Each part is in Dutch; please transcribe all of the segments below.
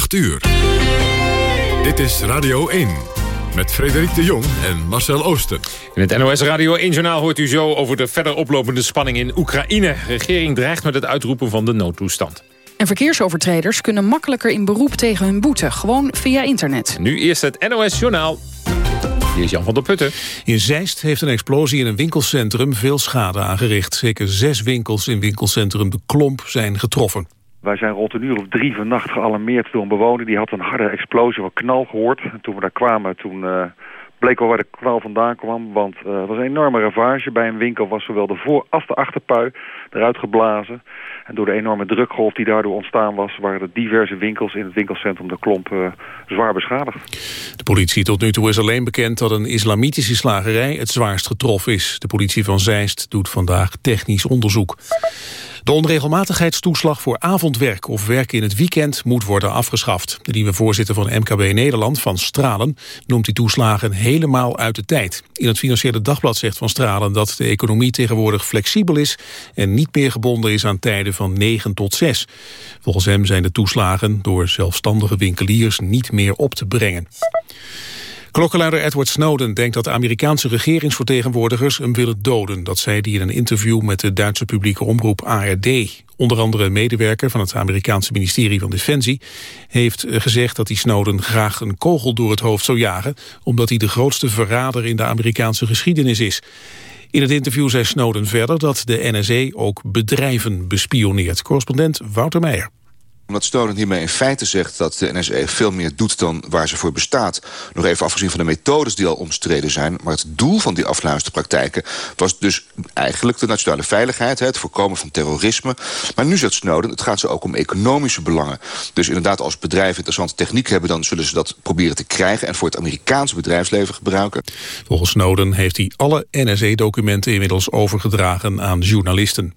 8 uur. Dit is Radio 1 met Frederik de Jong en Marcel Oosten. In het NOS Radio 1-journaal hoort u zo over de verder oplopende spanning in Oekraïne. De regering dreigt met het uitroepen van de noodtoestand. En verkeersovertreders kunnen makkelijker in beroep tegen hun boete. Gewoon via internet. Nu eerst het NOS-journaal. Hier is Jan van der Putten. In Zeist heeft een explosie in een winkelcentrum veel schade aangericht. Zeker zes winkels in winkelcentrum De Klomp zijn getroffen. Wij zijn rond een uur of drie vannacht gealarmeerd door een bewoner. Die had een harde explosie of knal gehoord. En toen we daar kwamen, toen uh, bleek wel waar de knal vandaan kwam. Want uh, het was een enorme ravage. Bij een winkel was zowel de voor- als de achterpui eruit geblazen. En door de enorme drukgolf die daardoor ontstaan was... waren er diverse winkels in het winkelcentrum De Klomp uh, zwaar beschadigd. De politie tot nu toe is alleen bekend dat een islamitische slagerij... het zwaarst getroffen is. De politie van Zeist doet vandaag technisch onderzoek. De onregelmatigheidstoeslag voor avondwerk of werk in het weekend moet worden afgeschaft. De nieuwe voorzitter van MKB Nederland, Van Stralen, noemt die toeslagen helemaal uit de tijd. In het Financiële Dagblad zegt Van Stralen dat de economie tegenwoordig flexibel is en niet meer gebonden is aan tijden van 9 tot 6. Volgens hem zijn de toeslagen door zelfstandige winkeliers niet meer op te brengen. Klokkenluider Edward Snowden denkt dat de Amerikaanse regeringsvertegenwoordigers hem willen doden. Dat zei hij in een interview met de Duitse publieke omroep ARD. Onder andere een medewerker van het Amerikaanse ministerie van Defensie heeft gezegd dat hij Snowden graag een kogel door het hoofd zou jagen, omdat hij de grootste verrader in de Amerikaanse geschiedenis is. In het interview zei Snowden verder dat de NSA ook bedrijven bespioneert. Correspondent Wouter Meijer omdat Snowden hiermee in feite zegt dat de NSA veel meer doet dan waar ze voor bestaat. Nog even afgezien van de methodes die al omstreden zijn. Maar het doel van die afluisterpraktijken was dus eigenlijk de nationale veiligheid. Het voorkomen van terrorisme. Maar nu zegt Snowden, het gaat ze ook om economische belangen. Dus inderdaad als bedrijven interessante techniek hebben... dan zullen ze dat proberen te krijgen en voor het Amerikaanse bedrijfsleven gebruiken. Volgens Snowden heeft hij alle NSA-documenten inmiddels overgedragen aan journalisten.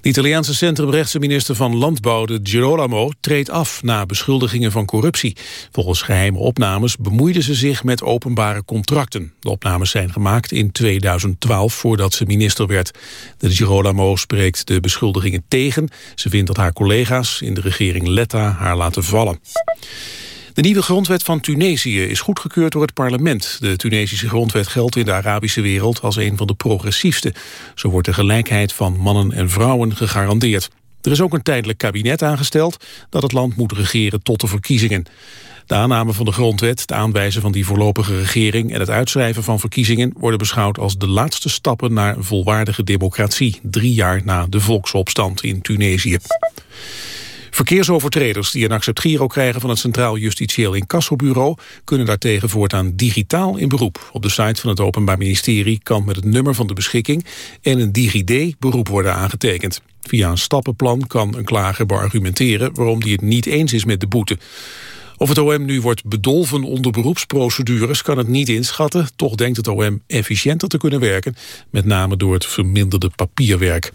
De Italiaanse centrumrechtse minister van Landbouw, de Girolamo, treedt af na beschuldigingen van corruptie. Volgens geheime opnames bemoeide ze zich met openbare contracten. De opnames zijn gemaakt in 2012 voordat ze minister werd. De Girolamo spreekt de beschuldigingen tegen. Ze vindt dat haar collega's in de regering Letta haar laten vallen. De nieuwe grondwet van Tunesië is goedgekeurd door het parlement. De Tunesische grondwet geldt in de Arabische wereld als een van de progressiefste. Zo wordt de gelijkheid van mannen en vrouwen gegarandeerd. Er is ook een tijdelijk kabinet aangesteld dat het land moet regeren tot de verkiezingen. De aanname van de grondwet, het aanwijzen van die voorlopige regering... en het uitschrijven van verkiezingen worden beschouwd als de laatste stappen naar volwaardige democratie. Drie jaar na de volksopstand in Tunesië. Verkeersovertreders die een acceptgiro krijgen van het Centraal Justitieel Incassobureau kunnen daartegen voortaan digitaal in beroep. Op de site van het Openbaar Ministerie kan met het nummer van de beschikking en een DigiD beroep worden aangetekend. Via een stappenplan kan een klager beargumenteren waarom die het niet eens is met de boete. Of het OM nu wordt bedolven onder beroepsprocedures kan het niet inschatten. Toch denkt het OM efficiënter te kunnen werken, met name door het verminderde papierwerk.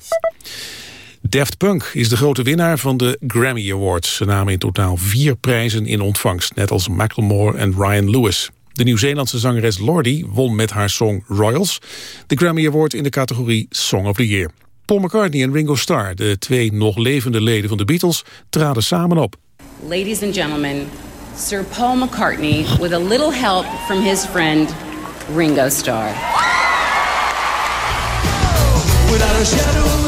Daft Punk is de grote winnaar van de Grammy Awards. Ze namen in totaal vier prijzen in ontvangst, net als Macklemore en Ryan Lewis. De Nieuw-Zeelandse zangeres Lordi won met haar song Royals... de Grammy Award in de categorie Song of the Year. Paul McCartney en Ringo Starr, de twee nog levende leden van de Beatles... traden samen op. Ladies and gentlemen, Sir Paul McCartney... with a little help from his friend Ringo Starr. Without a shadow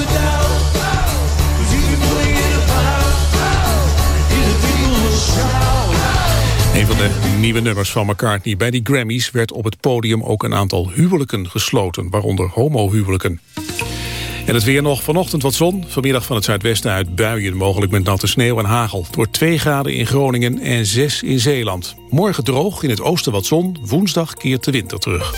Van de nieuwe nummers van McCartney bij die Grammys werd op het podium ook een aantal huwelijken gesloten, waaronder homohuwelijken. En het weer nog vanochtend wat zon. Vanmiddag van het zuidwesten uit buien, mogelijk met natte sneeuw en hagel. Wordt 2 graden in Groningen en 6 in Zeeland. Morgen droog, in het oosten wat zon. Woensdag keert de winter terug.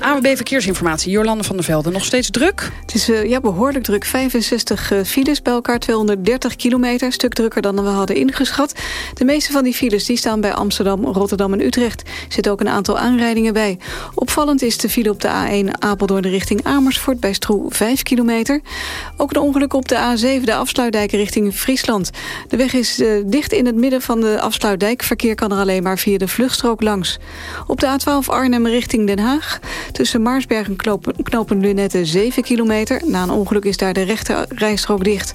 AWB Verkeersinformatie, Jolande van der Velde. Nog steeds druk? Het is uh, ja, behoorlijk druk. 65 uh, files bij elkaar, 230 kilometer. Stuk drukker dan we hadden ingeschat. De meeste van die files die staan bij Amsterdam, Rotterdam en Utrecht. Er zitten ook een aantal aanrijdingen bij. Opvallend is de file op de A1 Apeldoorn richting Amersfoort... bij Stroe 5 kilometer. Ook een ongeluk op de A7, de afsluitdijk richting Friesland. De weg is uh, dicht in het midden van de afsluitdijk. Verkeer kan er alleen maar via de vluchtstrook langs. Op de A12 Arnhem richting Den Haag Tussen Maarsberg en knopen, knopen Lunette 7 kilometer. Na een ongeluk is daar de rechte rijstrook dicht.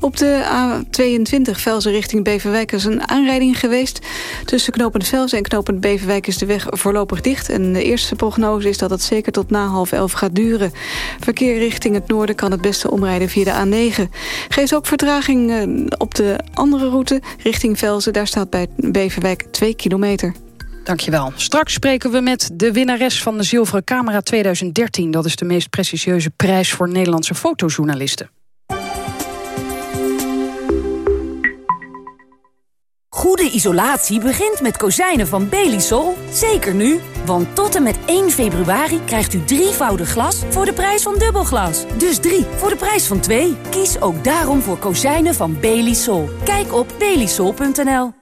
Op de A22 Velzen richting Beverwijk is een aanrijding geweest. Tussen knopend Velzen en knopend Beverwijk is de weg voorlopig dicht. En de eerste prognose is dat het zeker tot na half elf gaat duren. Verkeer richting het noorden kan het beste omrijden via de A9. Geeft ook vertraging eh, op de andere route richting Velzen. Daar staat bij Beverwijk 2 kilometer. Dankjewel. Straks spreken we met de winnares van de Zilveren Camera 2013. Dat is de meest prestigieuze prijs voor Nederlandse fotojournalisten. Goede isolatie begint met kozijnen van Belisol. Zeker nu, want tot en met 1 februari krijgt u drievoudig glas voor de prijs van dubbelglas. Dus drie voor de prijs van twee. Kies ook daarom voor kozijnen van Belisol. Kijk op belisol.nl.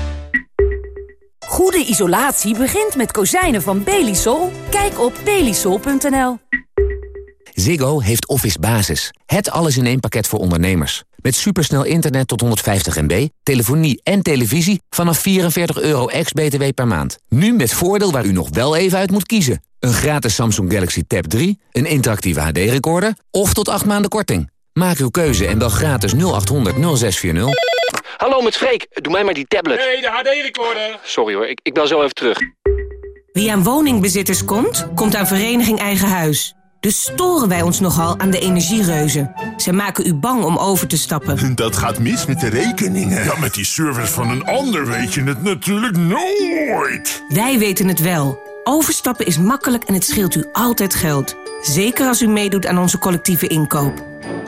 Goede isolatie begint met kozijnen van Belisol. Kijk op belisol.nl. Ziggo heeft Office Basis. Het alles in één pakket voor ondernemers. Met supersnel internet tot 150 MB, telefonie en televisie vanaf 44 euro ex-BTW per maand. Nu met voordeel waar u nog wel even uit moet kiezen. Een gratis Samsung Galaxy Tab 3, een interactieve HD-recorder of tot 8 maanden korting. Maak uw keuze en bel gratis 0800 0640. Hallo met Freek, doe mij maar die tablet. Nee, de HD-recorder. Sorry hoor, ik, ik bel zo even terug. Wie aan woningbezitters komt, komt aan Vereniging Eigen Huis. Dus storen wij ons nogal aan de energiereuzen. Ze maken u bang om over te stappen. Dat gaat mis met de rekeningen. Ja, met die service van een ander weet je het natuurlijk nooit. Wij weten het wel. Overstappen is makkelijk en het scheelt u altijd geld. Zeker als u meedoet aan onze collectieve inkoop.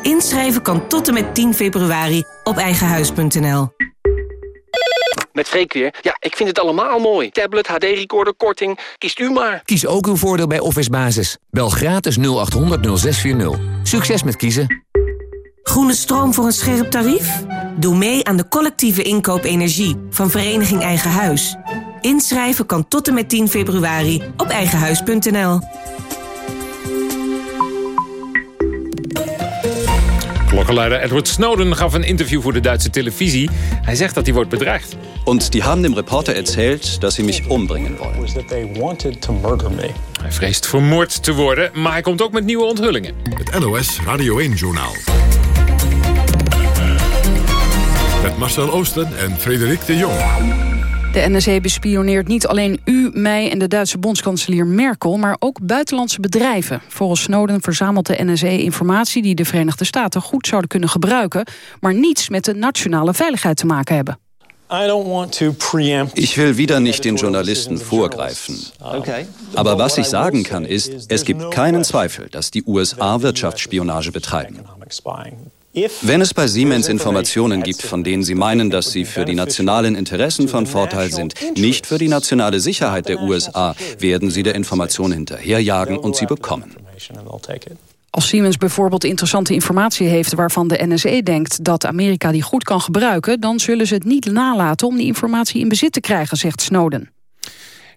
Inschrijven kan tot en met 10 februari op eigenhuis.nl. Met Freek weer. Ja, ik vind het allemaal mooi. Tablet, HD-recorder, korting. Kiest u maar. Kies ook uw voordeel bij Office Basis. Bel gratis 0800 0640. Succes met kiezen. Groene stroom voor een scherp tarief? Doe mee aan de collectieve inkoop energie van Vereniging Eigen Huis. Inschrijven kan tot en met 10 februari op eigenhuis.nl. Klokkenluider Edward Snowden gaf een interview voor de Duitse televisie. Hij zegt dat hij wordt bedreigd. Und die haben dem Reporter erzählt, dass sie mich umbringen wollen. Hij vreest vermoord te worden, maar hij komt ook met nieuwe onthullingen. Het NOS Radio 1-journaal. Met Marcel Oosten en Frederik de Jong. De NSE bespioneert niet alleen u, mij en de Duitse bondskanselier Merkel... maar ook buitenlandse bedrijven. Volgens Snowden verzamelt de NSE informatie... die de Verenigde Staten goed zouden kunnen gebruiken... maar niets met de nationale veiligheid te maken hebben. Ich will wieder nicht den Journalisten vorgreifen. Aber was ich sagen kann ist, es gibt keinen Zweifel, dass die USA Wirtschaftsspionage betreiben. Wenn es bei Siemens Informationen gibt, von denen sie meinen, dass sie für die nationalen Interessen von Vorteil sind, nicht für die nationale Sicherheit der USA, werden sie der Information hinterherjagen und sie bekommen. Als Siemens bijvoorbeeld interessante informatie heeft... waarvan de NSE denkt dat Amerika die goed kan gebruiken... dan zullen ze het niet nalaten om die informatie in bezit te krijgen, zegt Snowden.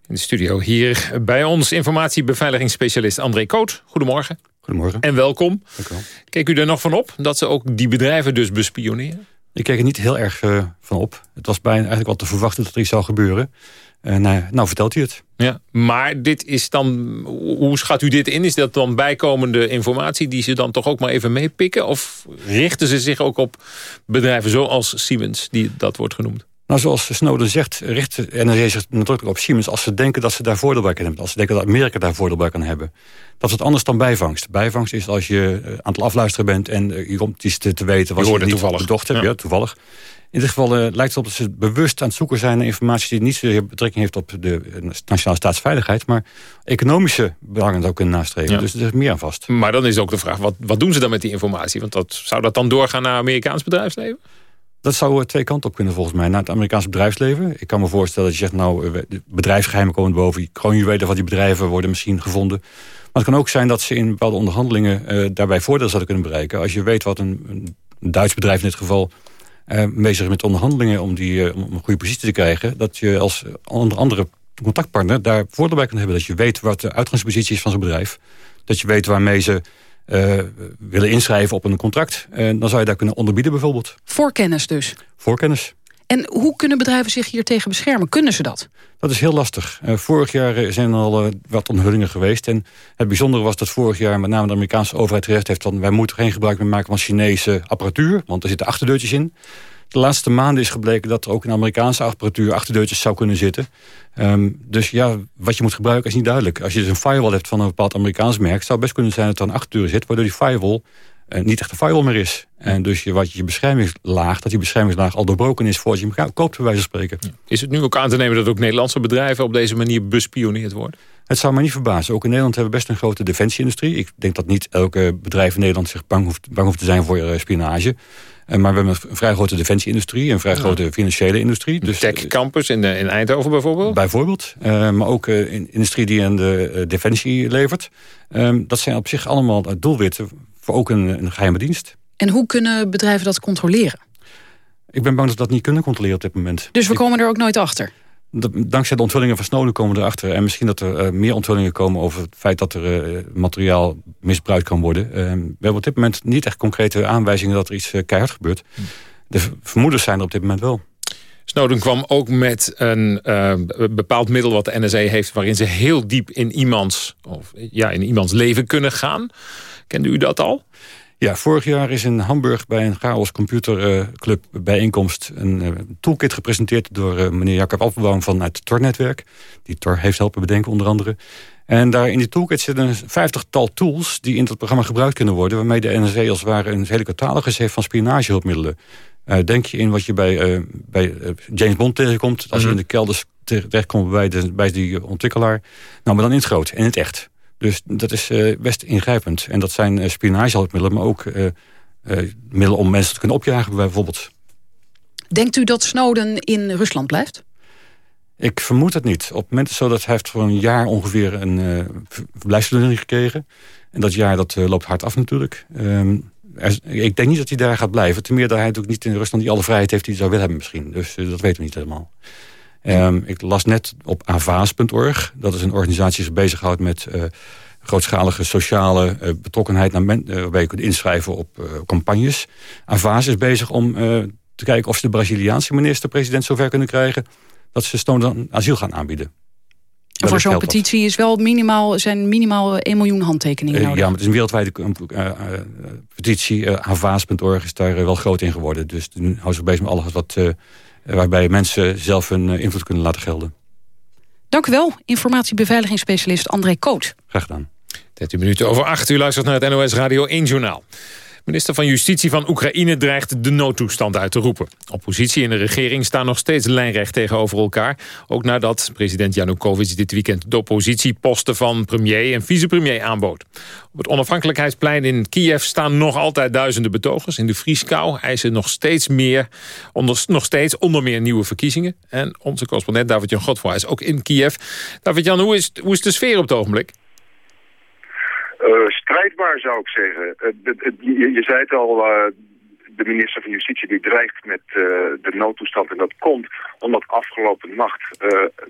In de studio hier bij ons informatiebeveiligingsspecialist André Koot. Goedemorgen. Goedemorgen. En welkom. Dank u wel. Keek u er nog van op dat ze ook die bedrijven dus bespioneren? Ik keek er niet heel erg uh, van op. Het was bijna eigenlijk al te verwachten dat er iets zou gebeuren. En uh, nou vertelt u het. Ja, maar dit is dan, hoe schat u dit in? Is dat dan bijkomende informatie die ze dan toch ook maar even meepikken? Of richten ze zich ook op bedrijven zoals Siemens, die dat wordt genoemd? Nou, zoals Snowden zegt, richt NRA zich nadrukkelijk op Siemens... als ze denken dat ze daar voordeel bij kunnen hebben. Als ze denken dat Amerika daar voordeel bij kan hebben. Dat is wat anders dan bijvangst. Bijvangst is als je aan het afluisteren bent... en je komt iets te, te weten... was je, je toevallig. bedocht hebt. Ja. ja. toevallig. In dit geval uh, lijkt het op dat ze bewust aan het zoeken zijn... naar informatie die niet zozeer betrekking heeft op de nationale staatsveiligheid... maar economische belangen ook kunnen nastreven. Ja. Dus er is meer aan vast. Maar dan is ook de vraag, wat, wat doen ze dan met die informatie? Want dat, zou dat dan doorgaan naar Amerikaans bedrijfsleven? Dat zou twee kanten op kunnen volgens mij. Naar het Amerikaanse bedrijfsleven. Ik kan me voorstellen dat je zegt, nou, bedrijfsgeheimen komen boven. Kroonjuwelen van die bedrijven worden misschien gevonden. Maar het kan ook zijn dat ze in bepaalde onderhandelingen daarbij voordeel zouden kunnen bereiken. Als je weet wat een, een Duits bedrijf in dit geval uh, met onderhandelingen om, die, om een goede positie te krijgen. Dat je als andere contactpartner daar voordeel bij kunt hebben. Dat je weet wat de uitgangspositie is van zo'n bedrijf. Dat je weet waarmee ze uh, willen inschrijven op een contract. En dan zou je daar kunnen onderbieden bijvoorbeeld. Voorkennis dus? Voorkennis. En hoe kunnen bedrijven zich hier tegen beschermen? Kunnen ze dat? Dat is heel lastig. Uh, vorig jaar zijn er al uh, wat onthullingen geweest. En het bijzondere was dat vorig jaar met name de Amerikaanse overheid gezegd heeft... van wij moeten geen gebruik meer maken van Chinese apparatuur. Want er zitten achterdeurtjes in. De laatste maanden is gebleken dat er ook in Amerikaanse apparatuur achterdeurtjes zou kunnen zitten. Um, dus ja, wat je moet gebruiken is niet duidelijk. Als je dus een firewall hebt van een bepaald Amerikaans merk... zou het best kunnen zijn dat er een achterdeur zit... waardoor die firewall uh, niet echt een firewall meer is. En dus je, wat je beschermingslaag, dat die beschermingslaag al doorbroken is... voordat je hem koopt, bij wijze van spreken. Is het nu ook aan te nemen dat ook Nederlandse bedrijven... op deze manier bespioneerd worden? Het zou me niet verbazen. Ook in Nederland hebben we best een grote defensieindustrie. Ik denk dat niet elke bedrijf in Nederland zich bang hoeft, bang hoeft te zijn voor uh, spionage. Maar we hebben een vrij grote defensieindustrie, een vrij ja. grote financiële industrie. Dus, Tech Campus in, in Eindhoven bijvoorbeeld? Bijvoorbeeld. Uh, maar ook uh, in industrie die aan de defensie levert. Ehm, dat zijn op zich allemaal doelwitten voor ook een, een geheime dienst. En hoe kunnen bedrijven dat controleren? Ik ben bang dat we dat niet kunnen controleren op dit moment. Dus we komen er ook nooit achter? Dankzij de onthullingen van Snowden komen we erachter. En misschien dat er uh, meer onthullingen komen over het feit dat er uh, materiaal misbruikt kan worden. Uh, we hebben op dit moment niet echt concrete aanwijzingen dat er iets keihard gebeurt. Hm. De vermoedens zijn er op dit moment wel. Snowden kwam ook met een bepaald middel wat de NSA heeft... waarin ze heel diep in iemands, of, ja, in iemands leven kunnen gaan. Kende u dat al? Ja, vorig jaar is in Hamburg bij een Chaos Computerclub uh, bijeenkomst... een uh, toolkit gepresenteerd door uh, meneer Jacob Appelbaum van het Tor-netwerk. Die Tor heeft helpen bedenken onder andere. En daar in die toolkit zitten een vijftigtal tools... die in dat programma gebruikt kunnen worden... waarmee de NSA als het ware een hele catalogus heeft van spionagehulpmiddelen. denk je in wat je bij, bij James Bond tegenkomt... als je in de kelders terechtkomt bij, de, bij die ontwikkelaar. Nou, maar dan in het groot, in het echt. Dus dat is uh, best ingrijpend. En dat zijn uh, spionagehulpmiddelen, maar ook uh, middelen om mensen te kunnen opjagen bijvoorbeeld. Denkt u dat Snowden in Rusland blijft? Ik vermoed het niet. Op het moment is zo dat hij heeft voor een jaar ongeveer een uh, verblijfsvergunning gekregen. En dat jaar dat loopt hard af natuurlijk. Um, er, ik denk niet dat hij daar gaat blijven. Ten meer dat hij natuurlijk niet in Rusland die alle vrijheid heeft die hij zou willen hebben misschien. Dus dat weten we niet helemaal. Um, ik las net op avaas.org. Dat is een organisatie die zich bezighoudt met uh, grootschalige sociale uh, betrokkenheid... Naar men, uh, waarbij je kunt inschrijven op campagnes. Avaas is bezig om te kijken of ze de Braziliaanse minister-president zover kunnen krijgen... dat ze Snowden asiel gaan aanbieden. En voor zo'n petitie is wel minimaal, zijn minimaal 1 miljoen handtekeningen nodig. ja, maar het is een wereldwijde petitie. Avaas.org is daar wel groot in geworden. Dus nu houden ze bezig met alles wat waarbij mensen zelf hun eh, invloed kunnen laten gelden. Dank u wel, informatiebeveiligingsspecialist André Koot. Graag gedaan. 13 minuten over 8 u luistert naar het NOS Radio 1 Journaal. Minister van Justitie van Oekraïne dreigt de noodtoestand uit te roepen. Oppositie en de regering staan nog steeds lijnrecht tegenover elkaar. Ook nadat president Janukovic dit weekend de oppositieposten van premier en vicepremier aanbood. Op het onafhankelijkheidsplein in Kiev staan nog altijd duizenden betogers. In de Vrieskou eisen nog steeds meer, onder, nog steeds onder meer nieuwe verkiezingen. En onze correspondent David-Jan Godfroy is ook in Kiev. David-Jan, hoe is, hoe is de sfeer op het ogenblik? Uh, strijdbaar zou ik zeggen. Uh, je, zei het al, uh, de minister van Justitie die dreigt met de noodtoestand. En dat komt omdat afgelopen nacht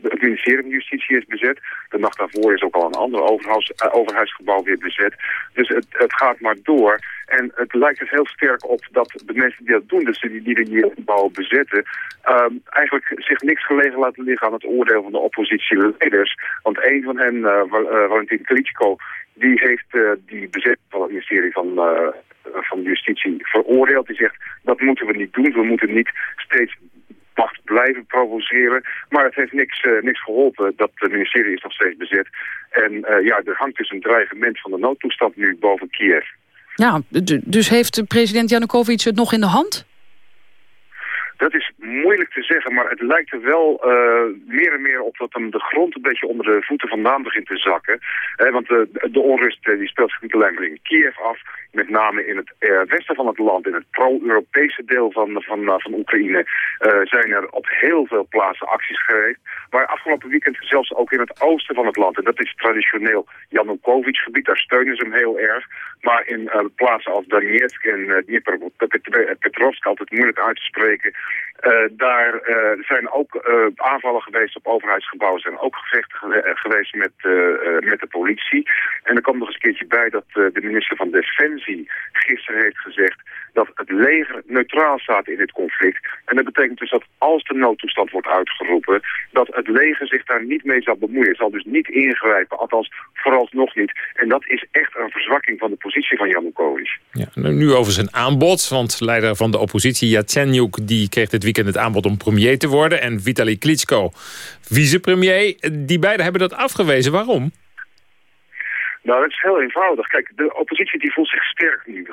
het ministerie van Justitie is bezet. De nacht daarvoor is ook al een ander overhuis, overhuisgebouw weer bezet. Dus het, het, gaat maar door. En het lijkt er heel sterk op dat de mensen die dat doen, dus die, die die gebouwen bezetten, ehm, eigenlijk zich niks gelegen laten liggen aan het oordeel van de oppositieleiders. Want een van hen, Valentin Klitschko, die heeft uh, die bezet van het ministerie van, uh, van Justitie veroordeeld. Die zegt, dat moeten we niet doen. We moeten niet steeds macht blijven provoceren. Maar het heeft niks, uh, niks geholpen. Dat het ministerie is nog steeds bezet. En ja, er hangt dus een dreigement van de noodtoestand nu boven Kiev. Ja, dus heeft president Janukovic het nog in de hand? Dat is moeilijk te zeggen, maar het lijkt er wel uh, meer en meer op dat hem de grond een beetje onder de voeten vandaan begint te zakken. Eh, want de, de onrust die speelt zich niet alleen maar in Kiev af, met name in het uh, westen van het land, in het pro-Europese deel van, van, uh, van Oekraïne, uh, zijn er op heel veel plaatsen acties geweest. Maar afgelopen weekend zelfs ook in het oosten van het land. En dat is traditioneel Janukovic-gebied, daar steunen ze hem heel erg. Maar in plaatsen als Donetsk en uh, Dnipropetrovsk, altijd moeilijk uit te spreken, daar zijn ook aanvallen geweest op overheidsgebouwen, zijn ook gevechten geweest met, met de politie. En er komt nog eens een keertje bij dat de minister van Defensie gisteren heeft gezegd dat het leger neutraal staat in dit conflict. En dat betekent dus dat als de noodtoestand wordt uitgeroepen, dat het leger zich daar niet mee zal bemoeien. Het zal dus niet ingrijpen, althans vooralsnog niet. En dat is echt een verzwakking van de positie van Janukovic. Ja, nu over zijn aanbod, want leider van de oppositie Yatsenyuk... die kreeg dit weekend het aanbod om premier te worden... en Vitali Klitschko vicepremier. Die beiden hebben dat afgewezen. Waarom? Nou, dat is heel eenvoudig. Kijk, de oppositie die voelt zich sterk nu,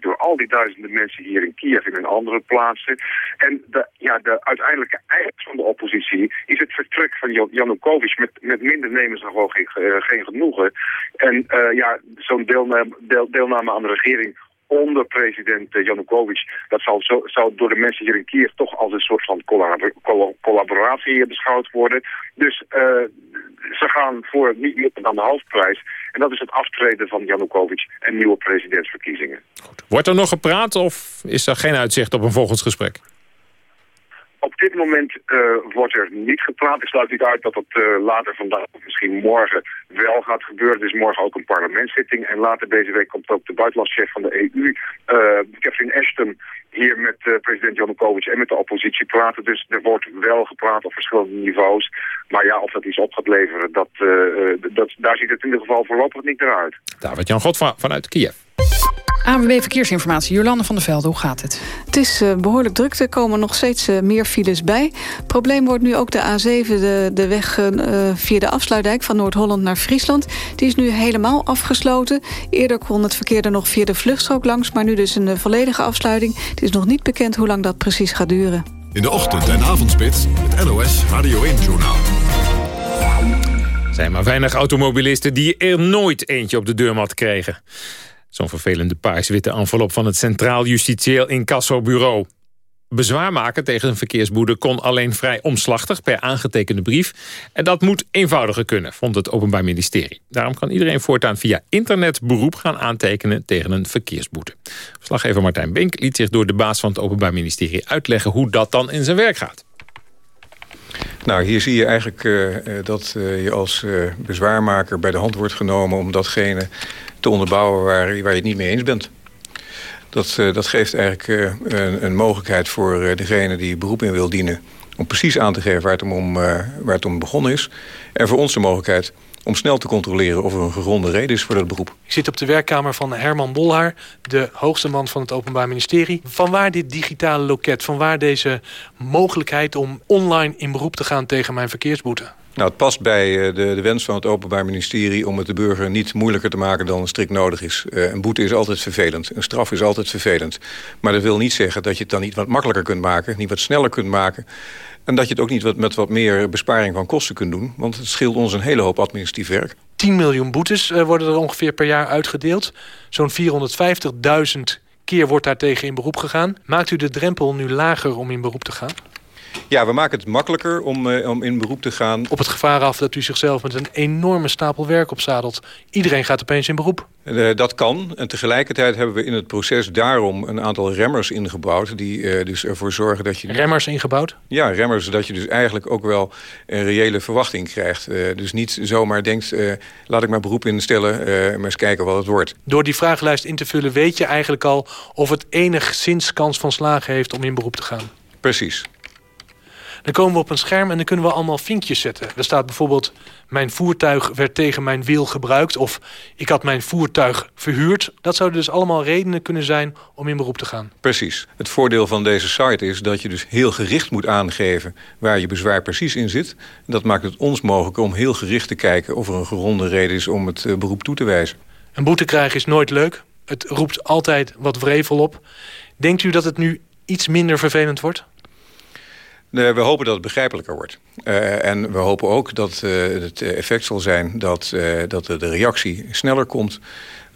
door al die duizenden mensen hier in Kiev en in andere plaatsen. En de, ja, de uiteindelijke eis van de oppositie is het vertrek van Janukovic. Met, met minder nemen ze gewoon geen, uh, geen genoegen. En uh, ja, zo'n deelname, deel, deelname aan de regering onder president Janukovic. Dat zal, zo, zal door de mensen hier in Kiev toch als een soort van collaboratie beschouwd worden. Dus uh, ze gaan voor niet meer dan de halfprijs. En dat is het aftreden van Janukovic en nieuwe presidentsverkiezingen. Wordt er nog gepraat of is er geen uitzicht op een volgend gesprek? Op dit moment uh, wordt er niet gepraat. Ik sluit niet uit dat dat uh, later vandaag of misschien morgen wel gaat gebeuren. Er is morgen ook een parlementszitting. En later deze week komt ook de buitenlandschef van de EU, uh, Catherine Ashton, hier met president Janukovic en met de oppositie praten. Dus er wordt wel gepraat op verschillende niveaus. Maar ja, of dat iets op gaat leveren, dat, dat, daar ziet het in ieder geval voorlopig niet naar uit. David-Jan God vanuit Kiev. ANWB Verkeersinformatie, Jolande van der Velde, hoe gaat het? Het is uh, behoorlijk druk, er komen nog steeds uh, meer files bij. Probleem wordt nu ook de A7, de, de weg uh, via de afsluitdijk... van Noord-Holland naar Friesland. Die is nu helemaal afgesloten. Eerder kon het verkeer er nog via de vluchtstrook langs... maar nu dus een volledige afsluiting. Het is nog niet bekend hoe lang dat precies gaat duren. In de ochtend- en avondspits, het NOS Radio 1-journaal. Er zijn maar weinig automobilisten die er nooit eentje op de deurmat kregen. Zo'n vervelende paars-witte envelop van het Centraal Justitieel Incassobureau. Bezwaar maken tegen een verkeersboete kon alleen vrij omslachtig per aangetekende brief. En dat moet eenvoudiger kunnen, vond het Openbaar Ministerie. Daarom kan iedereen voortaan via internet beroep gaan aantekenen tegen een verkeersboete. Verslaggever Martijn Bink liet zich door de baas van het Openbaar Ministerie uitleggen hoe dat dan in zijn werk gaat. Nou, hier zie je eigenlijk uh, dat uh, je als bezwaarmaker bij de hand wordt genomen... om datgene onderbouwen waar, waar je het niet mee eens bent. Dat, uh, dat geeft eigenlijk uh, een, een, mogelijkheid voor uh, degene die beroep in wil dienen... om precies aan te geven waar het, om, waar het om begonnen is. En voor ons de mogelijkheid om snel te controleren of er een gegronde reden is voor dat beroep. Ik zit op de werkkamer van Herman Bolhaar, de hoogste man van het Openbaar Ministerie. Vanwaar dit digitale loket? Vanwaar deze mogelijkheid om online in beroep te gaan tegen mijn verkeersboete? Nou, het past bij de, de wens van het Openbaar Ministerie... om het de burger niet moeilijker te maken dan strikt nodig is. Uh, een boete is altijd vervelend. Een straf is altijd vervelend. Maar dat wil niet zeggen dat je het dan niet wat makkelijker kunt maken... niet wat sneller kunt maken... en dat je het ook niet wat, met wat meer besparing van kosten kunt doen. Want het scheelt ons een hele hoop administratief werk. 10 miljoen boetes uh, worden er ongeveer per jaar uitgedeeld. Zo'n 450.000 keer wordt daartegen in beroep gegaan. Maakt u de drempel nu lager om in beroep te gaan? Ja, we maken het makkelijker om, uh, om in beroep te gaan. Op het gevaar af dat u zichzelf met een enorme stapel werk opzadelt. Iedereen gaat opeens in beroep. Uh, dat kan. En tegelijkertijd hebben we in het proces daarom een aantal remmers ingebouwd. Die uh, dus ervoor zorgen dat je... Remmers ingebouwd? Ja, remmers. Dat je dus eigenlijk ook wel een reële verwachting krijgt. dus niet zomaar denkt, laat ik maar beroep instellen. maar eens kijken wat het wordt. Door die vragenlijst in te vullen weet je eigenlijk al... of het enigszins kans van slagen heeft om in beroep te gaan. Precies. Dan komen we op een scherm en dan kunnen we allemaal vinkjes zetten. Er staat bijvoorbeeld... mijn voertuig werd tegen mijn wil gebruikt... of ik had mijn voertuig verhuurd. Dat zouden dus allemaal redenen kunnen zijn om in beroep te gaan. Precies. Het voordeel van deze site is dat je dus heel gericht moet aangeven... waar je bezwaar precies in zit. Dat maakt het ons mogelijk om heel gericht te kijken... of er een geronde reden is om het beroep toe te wijzen. Een boete krijgen is nooit leuk. Het roept altijd wat wrevel op. Denkt u dat het nu iets minder vervelend wordt? We hopen dat het begrijpelijker wordt. Uh, en we hopen ook dat uh, het effect zal zijn dat, uh, dat de reactie sneller komt.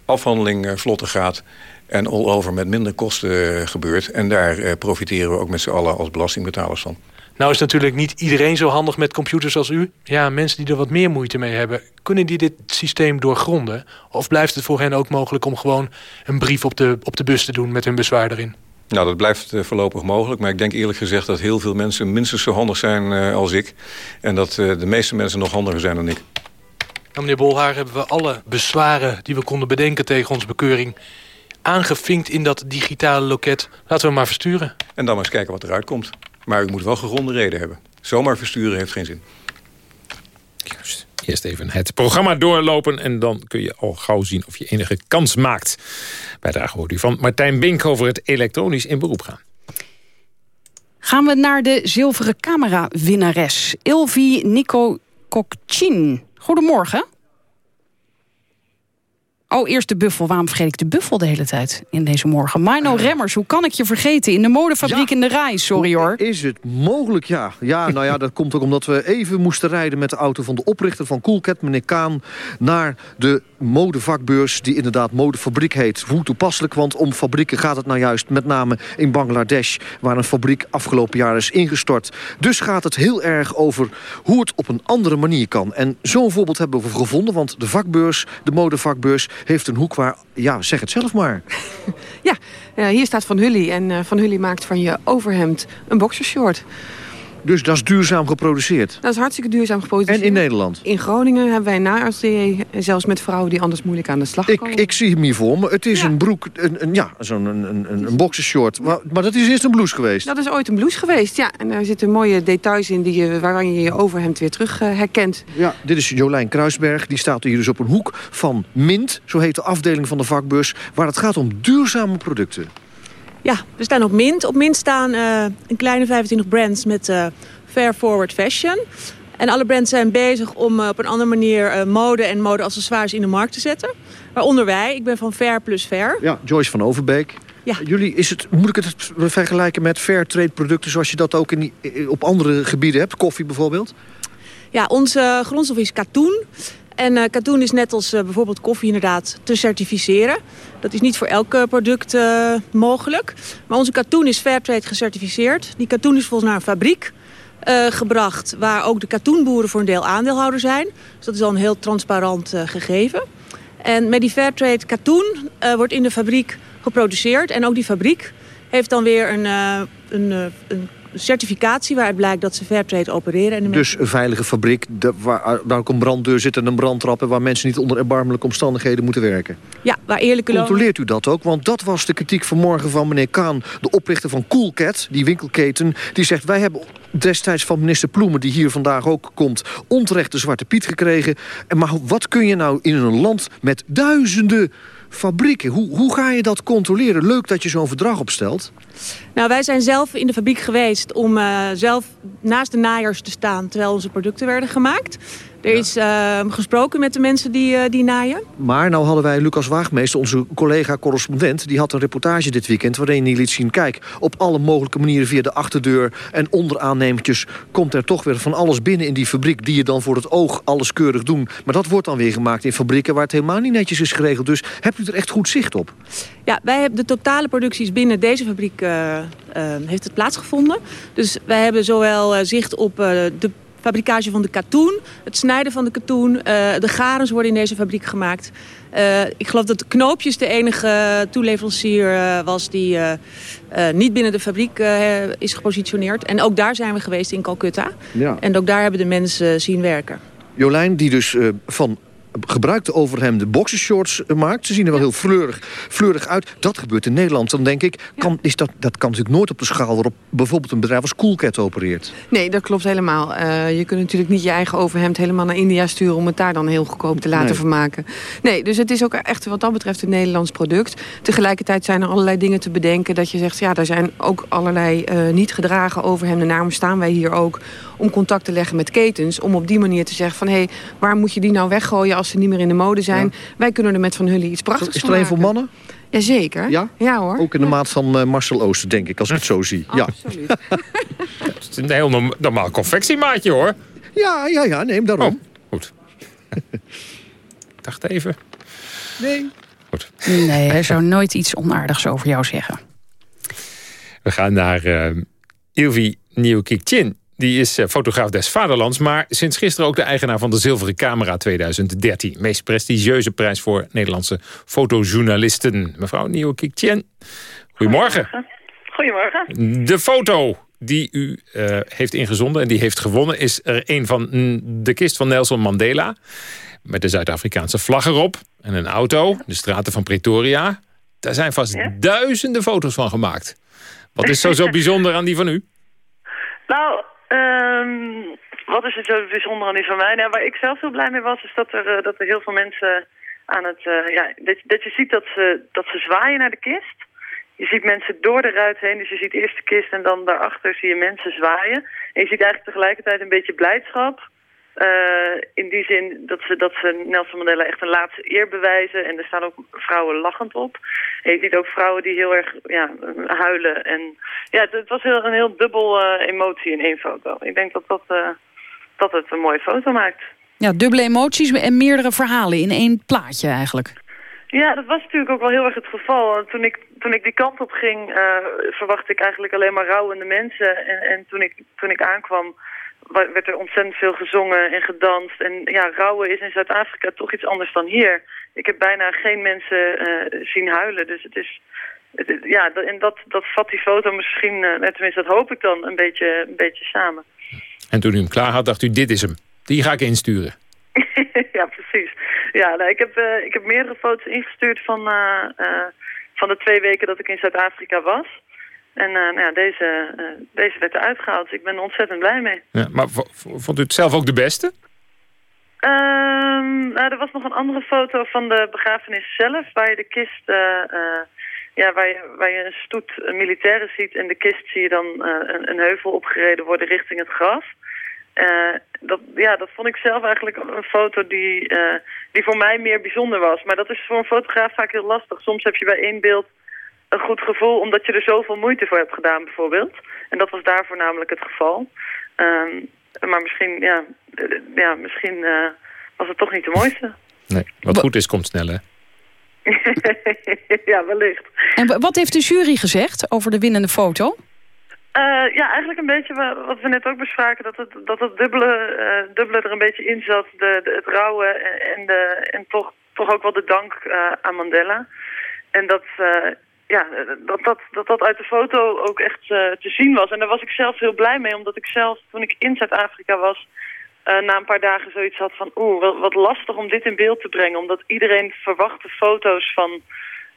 afhandeling vlotter gaat en all over met minder kosten gebeurt. En daar profiteren we ook met z'n allen als belastingbetalers van. Nou is natuurlijk niet iedereen zo handig met computers als u. Ja, mensen die er wat meer moeite mee hebben... kunnen die dit systeem doorgronden? Of blijft het voor hen ook mogelijk om gewoon een brief op de, op de bus te doen... met hun bezwaar erin? Nou, dat blijft uh, voorlopig mogelijk. Maar ik denk eerlijk gezegd dat heel veel mensen minstens zo handig zijn uh, als ik. En dat uh, de meeste mensen nog handiger zijn dan ik. Nou, meneer Bolhaar, hebben we alle bezwaren die we konden bedenken tegen onze bekeuring... aangevinkt in dat digitale loket. Laten we maar versturen. En dan maar eens kijken wat eruit komt. Maar u moet wel gegronde reden hebben. Zomaar versturen heeft geen zin. Juist. Eerst even het programma doorlopen en dan kun je al gauw zien of je enige kans maakt. Bijdrage hoort u van Martijn Bink over het elektronisch in beroep gaan. Gaan we naar de zilveren camera-winnares, Ilvi Nico Kokchin. Goedemorgen. Oh, eerst de buffel. Waarom vergeet ik de buffel de hele tijd in deze morgen? Mino Remmers, hoe kan ik je vergeten? In de modefabriek in de Rij, sorry hoor. Is het mogelijk, ja. Ja, nou ja, dat komt ook omdat we even moesten rijden... met de auto van de oprichter van Coolcat, meneer Kaan... naar de modevakbeurs die inderdaad modefabriek heet. Hoe toepasselijk, want om fabrieken gaat het nou juist... met name in Bangladesh, waar een fabriek afgelopen jaar is ingestort. Dus gaat het heel erg over hoe het op een andere manier kan. En zo'n voorbeeld hebben we gevonden, want de vakbeurs, de modevakbeurs heeft een hoek waar, ja, zeg het zelf maar. Ja, uh, hier staat Van Hully en uh, Van Hully maakt van je overhemd een boxershort. Dus dat is duurzaam geproduceerd? Dat is hartstikke duurzaam geproduceerd. En in Nederland? In Groningen hebben wij naartsdee, zelfs met vrouwen die anders moeilijk aan de slag ik, komen. Ik zie hem hier voor me. Het is Ja. een broek, een, een, ja, zo'n een, een, een, een boxershort. Maar, maar dat is eerst een blouse geweest? Dat is ooit een blouse geweest, ja. En daar zitten mooie details in die je, waaraan je je overhemd weer terug eh, herkent. Ja, dit is Jolijn Kruisberg. Die staat hier dus op een hoek van Mint. Zo heet de afdeling van de vakbeurs. Waar het gaat om duurzame producten. Ja, we staan op Mint. Op Mint staan eh, een kleine 25 brands met eh, fair forward fashion. En alle brands zijn bezig om eh, op een andere manier mode en modeaccessoires in de markt te zetten. Waaronder wij. Ik ben van Fair plus Fair. Ja, Joyce van Overbeek. Ja. Jullie, is het, moet ik het vergelijken met fair trade producten... zoals je dat ook in die, op andere gebieden hebt? Koffie bijvoorbeeld? Ja, onze grondstof is katoen. En eh, katoen is net als eh, bijvoorbeeld koffie inderdaad te certificeren. Dat is niet voor elk eh, product mogelijk. Maar onze katoen is Fairtrade gecertificeerd. Die katoen is volgens naar een fabriek gebracht... waar ook de katoenboeren voor een deel aandeelhouder zijn. Dus dat is al een heel transparant gegeven. En met die Fairtrade katoen wordt in de fabriek geproduceerd. En ook die fabriek heeft dan weer een, een, een certificatie... waaruit blijkt dat ze Fairtrade opereren. En de Dus een veilige fabriek de, waar, waar ook een branddeur zit en een brandtrap... en waar mensen niet onder erbarmelijke omstandigheden moeten werken. Ja, waar eerlijke lonen... Controleert u dat ook? Want dat was de kritiek vanmorgen van meneer Kaan... de oprichter van Coolcat, die winkelketen. Die zegt, wij hebben destijds van minister Ploemen... die hier vandaag ook komt, onterecht de Zwarte Piet gekregen. En Maar wat kun je nou in een land met duizenden fabrieken... hoe, hoe ga je dat controleren? Leuk dat je zo'n verdrag opstelt. Nou, wij zijn zelf in de fabriek geweest om eh, zelf naast de naaiers te staan terwijl onze producten werden gemaakt. Er is eh, gesproken met de mensen die, eh, die naaien. Maar nou hadden wij Lucas Waagmeester, onze collega-correspondent... die had een reportage dit weekend waarin hij liet zien... kijk, op alle mogelijke manieren via de achterdeur en onderaannemertjes... komt er toch weer van alles binnen in die fabriek... die je dan voor het oog alles keurig doen. Maar dat wordt dan weer gemaakt in fabrieken... waar het helemaal niet netjes is geregeld. Dus hebt u er echt goed zicht op? Ja, wij hebben de totale producties binnen deze fabriek eh, eh, heeft het plaatsgevonden. Dus wij hebben zowel zicht op de fabrikage van de katoen, het snijden van de katoen. eh, de garens worden in deze fabriek gemaakt. Eh, ik geloof dat Knoopjes de enige toeleverancier eh, was die niet binnen de fabriek is gepositioneerd. En ook daar zijn we geweest in Calcutta. Ja. En ook daar hebben de mensen zien werken. Jolijn, die dus van gebruikte overhemden boxershorts eh, maakt. Ze zien er wel heel fleurig, fleurig uit. Dat gebeurt in Nederland. Dan denk ik, kan, is dat, dat kan natuurlijk nooit op de schaal... waarop bijvoorbeeld een bedrijf als Coolcat opereert. Nee, dat klopt helemaal. Eh, je kunt natuurlijk niet je eigen overhemd helemaal naar India sturen... om het daar dan heel goedkoop te laten Nee. vermaken. Nee, dus het is ook echt wat dat betreft een Nederlands product. Tegelijkertijd zijn er allerlei dingen te bedenken... dat je zegt, ja, er zijn ook allerlei eh, niet gedragen overhemden. Daarom staan wij hier ook om contact te leggen met ketens... om op die manier te zeggen van... hé, hey, waar moet je die nou weggooien als ze niet meer in de mode zijn? Wij kunnen er met Van Hully iets prachtigs Is van er een maken. voor mannen? Jazeker. Ja? Ja hoor. Ook in de maat van eh, Marcel Ooster, denk ik, als ik het zo zie. Ja. Het is een heel norm- normaal confectiemaatje hoor. Ja, ja, ja, neem daarom. Goed. Ik dacht even. Nee. Goed. Nee, hij zou nooit iets onaardigs over jou zeggen. We gaan naar uh, Ilvi Nieuwkik-Chin. Die is uh, fotograaf des vaderlands, maar sinds gisteren ook de eigenaar van de Zilveren Camera 2013. Meest prestigieuze prijs voor Nederlandse fotojournalisten. Mevrouw Nieuwkik-Chin, goedemorgen. Goedemorgen. De foto die u uh, heeft ingezonden en die heeft gewonnen... is er een van de kist van Nelson Mandela... met de Zuid-Afrikaanse vlag erop en een auto, de straten van Pretoria. Daar zijn vast ja? duizenden foto's van gemaakt. Wat is zo, zo bijzonder aan die van u? Nou, um, wat is er zo bijzonder aan die van mij? Nou, waar ik zelf heel blij mee was, is dat er, uh, dat er heel veel mensen aan het... Uh, ja, dat, dat je ziet dat ze, dat ze zwaaien naar de kist. Je ziet mensen door de ruit heen, dus je ziet eerst de kist en dan daarachter zie je mensen zwaaien. En je ziet eigenlijk tegelijkertijd een beetje blijdschap. Uh, in die zin dat ze, dat ze Nelson Mandela echt een laatste eer bewijzen. En er staan ook vrouwen lachend op. En je ziet ook vrouwen die heel erg ja, huilen. En ja, het, was heel, een heel dubbel uh, emotie in één foto. Ik denk dat, dat, uh, dat het een mooie foto maakt. Ja, dubbele emoties en meerdere verhalen in één plaatje eigenlijk. Ja, dat was natuurlijk ook wel heel erg het geval. Toen ik, toen ik die kant op ging, verwachtte ik eigenlijk alleen maar rouwende mensen. En, en toen, ik, toen ik aankwam, werd er ontzettend veel gezongen en gedanst. En ja, rouwen is in Zuid-Afrika toch iets anders dan hier. Ik heb bijna geen mensen uh, zien huilen. Dus het is... Het, ja, en dat, dat vat die foto misschien, uh, tenminste dat hoop ik dan, een beetje, een beetje samen. En toen u hem klaar had, dacht u, dit is hem. Die ga ik insturen. ja, precies. Ja, nou, ik, heb, uh, ik heb meerdere foto's ingestuurd van, van de twee weken dat ik in Zuid-Afrika was. En nou ja, deze, deze werd eruit gehaald. Dus ik ben er ontzettend blij mee. Ja, maar vond u het zelf ook de beste? Um, nou, er was nog een andere foto van de begrafenis zelf, waar je de kist, ja, waar je, waar je een stoet militairen ziet. En de kist zie je dan een, een heuvel opgereden worden richting het graf. Dat, ja, dat vond ik zelf eigenlijk een foto die, die voor mij meer bijzonder was. Maar dat is voor een fotograaf vaak heel lastig. Soms heb je bij één beeld een goed gevoel omdat je er zoveel moeite voor hebt gedaan bijvoorbeeld. En dat was daar voornamelijk het geval. Um, maar misschien, ja, ja misschien uh, was het toch niet de mooiste. Nee, wat goed is komt snel hè? ja, wellicht. En wat heeft de jury gezegd over de winnende foto? Uh, ja, eigenlijk een beetje wat we net ook bespraken, dat het, dat het dubbele, uh, dubbele er een beetje in zat. De, de het rouwen en, de, en toch, toch ook wel de dank uh, aan Mandela. En dat, ja, dat, dat, dat dat uit de foto ook echt te zien was. En daar was ik zelf heel blij mee, omdat ik zelf, toen ik in Zuid-Afrika was... na een paar dagen zoiets had van, oeh, wat, wat lastig om dit in beeld te brengen. Omdat iedereen verwachtte foto's van,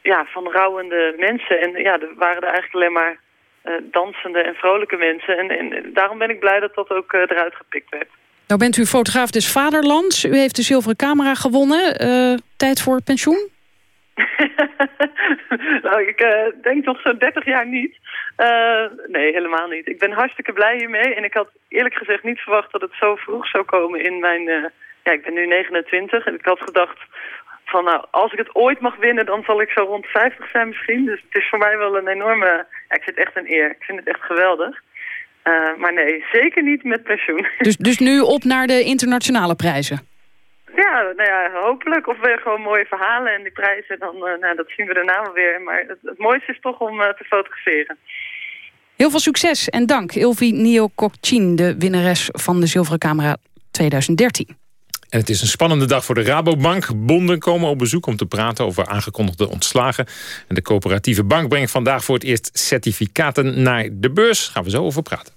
ja, van rouwende mensen. En ja, er waren er eigenlijk alleen maar uh, dansende en vrolijke mensen. En, en, daarom ben ik blij dat dat ook eruit gepikt werd. Nou bent u fotograaf des vaderlands. U heeft de zilveren camera gewonnen. Tijd voor pensioen? nou, ik denk nog zo'n 30 jaar niet. nee, helemaal niet. Ik ben hartstikke blij hiermee. En ik had eerlijk gezegd niet verwacht dat het zo vroeg zou komen in mijn... ja, ik ben nu 29 en ik had gedacht van nou, als ik het ooit mag winnen, dan zal ik zo rond 50 zijn misschien. Dus het is voor mij wel een enorme... Ja, ik vind het echt een eer. Ik vind het echt geweldig. Maar nee, zeker niet met pensioen. Dus, dus nu op naar de internationale prijzen? Ja, nou ja, hopelijk. Of weer gewoon mooie verhalen en die prijzen, dan, uh, nou, dat zien we daarna wel weer. Maar het, het mooiste is toch om uh, te fotograferen. Heel veel succes en dank, Ilvi Niokokchin, de winnares van de Zilveren Camera 2013. En het is een spannende dag voor de Rabobank. Bonden komen op bezoek om te praten over aangekondigde ontslagen. En de coöperatieve bank brengt vandaag voor het eerst certificaten naar de beurs. Daar gaan we zo over praten.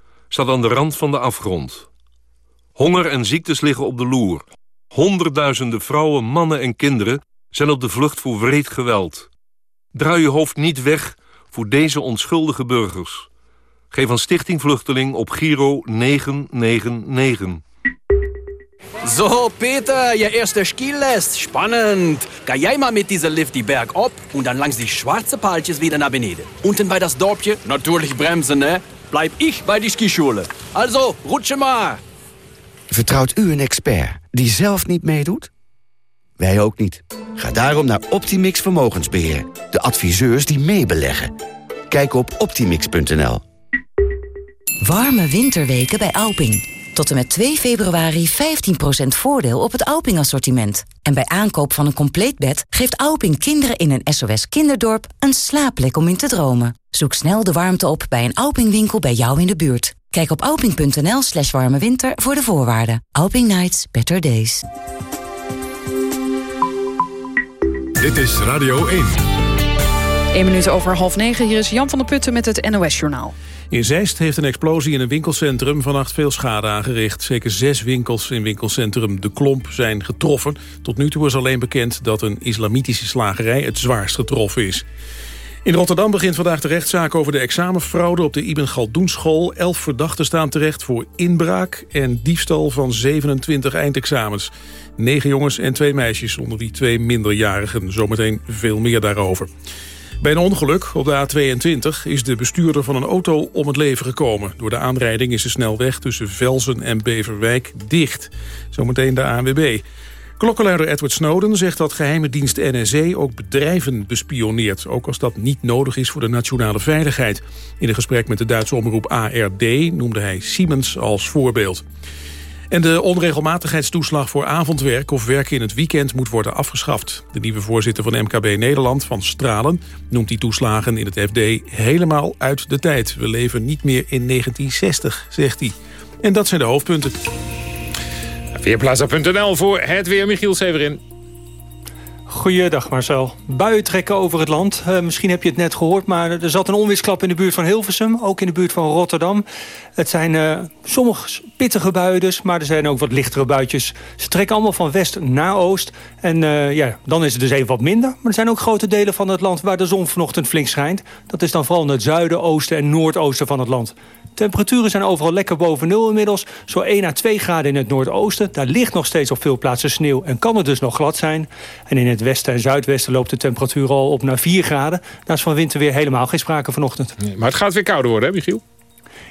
staat aan de rand van de afgrond. Honger en ziektes liggen op de loer. Honderdduizenden vrouwen, mannen en kinderen zijn op de vlucht voor wreed geweld. Draai je hoofd niet weg voor deze onschuldige burgers. Geef aan Stichting Vluchteling op Giro 999. So, Peter, je eerste Skilest. Spannend. Ga jij maar mit dieser Lift die Berg op und dann langs die schwarze Paaltjes wieder naar beneden. Unten bei das Dorpje, natürlich bremsen, ne? Bleib ich bei die Skischule. Also, rutsche maar. Vertrouwt u een expert die zelf niet meedoet? Wij ook niet. Ga daarom naar Optimix Vermogensbeheer. De adviseurs die meebeleggen. Kijk op optimix.nl. Warme winterweken bij Alping. Tot en met 2 februari 15% voordeel op het Alping-assortiment. En bij aankoop van een compleet bed geeft Alping kinderen in een SOS kinderdorp een slaapplek om in te dromen. Zoek snel de warmte op bij een Alping-winkel bij jou in de buurt. Kijk op alping.nl slash warme winter voor de voorwaarden. Alping Nights, better days. Dit is Radio 1. 1 minuut over half negen. Hier is Jan van der Putten met het NOS-journaal. In Zeist heeft een explosie in een winkelcentrum vannacht veel schade aangericht. Zeker zes winkels in winkelcentrum De Klomp zijn getroffen. Tot nu toe is alleen bekend dat een islamitische slagerij het zwaarst getroffen is. In Rotterdam begint vandaag de rechtszaak over de examenfraude op de Ibn Galdoen school. Elf verdachten staan terecht voor inbraak en diefstal van 27 eindexamens. Negen jongens en twee meisjes, onder die twee minderjarigen. Zometeen veel meer daarover. Bij een ongeluk op de A22 is de bestuurder van een auto om het leven gekomen. Door de aanrijding is de snelweg tussen Velzen en Beverwijk dicht. Zometeen de ANWB. Klokkenluider Edward Snowden zegt dat geheime dienst NSE ook bedrijven bespioneert. Ook als dat niet nodig is voor de nationale veiligheid. In een gesprek met de Duitse omroep ARD noemde hij Siemens als voorbeeld. En de onregelmatigheidstoeslag voor avondwerk of werken in het weekend moet worden afgeschaft. De nieuwe voorzitter van MKB Nederland, Van Stralen, noemt die toeslagen in het FD helemaal uit de tijd. We leven niet meer in 1960, zegt hij. En dat zijn de hoofdpunten. Weerplaza.nl voor het weer, Michiel Severin. Goeiedag Marcel. Buien trekken over het land. Uh, misschien heb je het net gehoord, maar er zat een onweersklap in de buurt van Hilversum. Ook in de buurt van Rotterdam. Het zijn uh, sommige pittige buien dus, maar er zijn ook wat lichtere buitjes. Ze trekken allemaal van west naar oost. En uh, ja, dan is het dus even wat minder. Maar er zijn ook grote delen van het land waar de zon vanochtend flink schijnt. Dat is dan vooral in het zuiden, oosten en noordoosten van het land. Temperaturen zijn overal lekker boven nul inmiddels. Zo 1 à 2 graden in het noordoosten. Daar ligt nog steeds op veel plaatsen sneeuw en kan het dus nog glad zijn. En in het westen en zuidwesten loopt de temperatuur al op naar 4 graden. Daar is van winter weer helemaal geen sprake vanochtend. Nee, maar het gaat weer kouder worden, hè Michiel?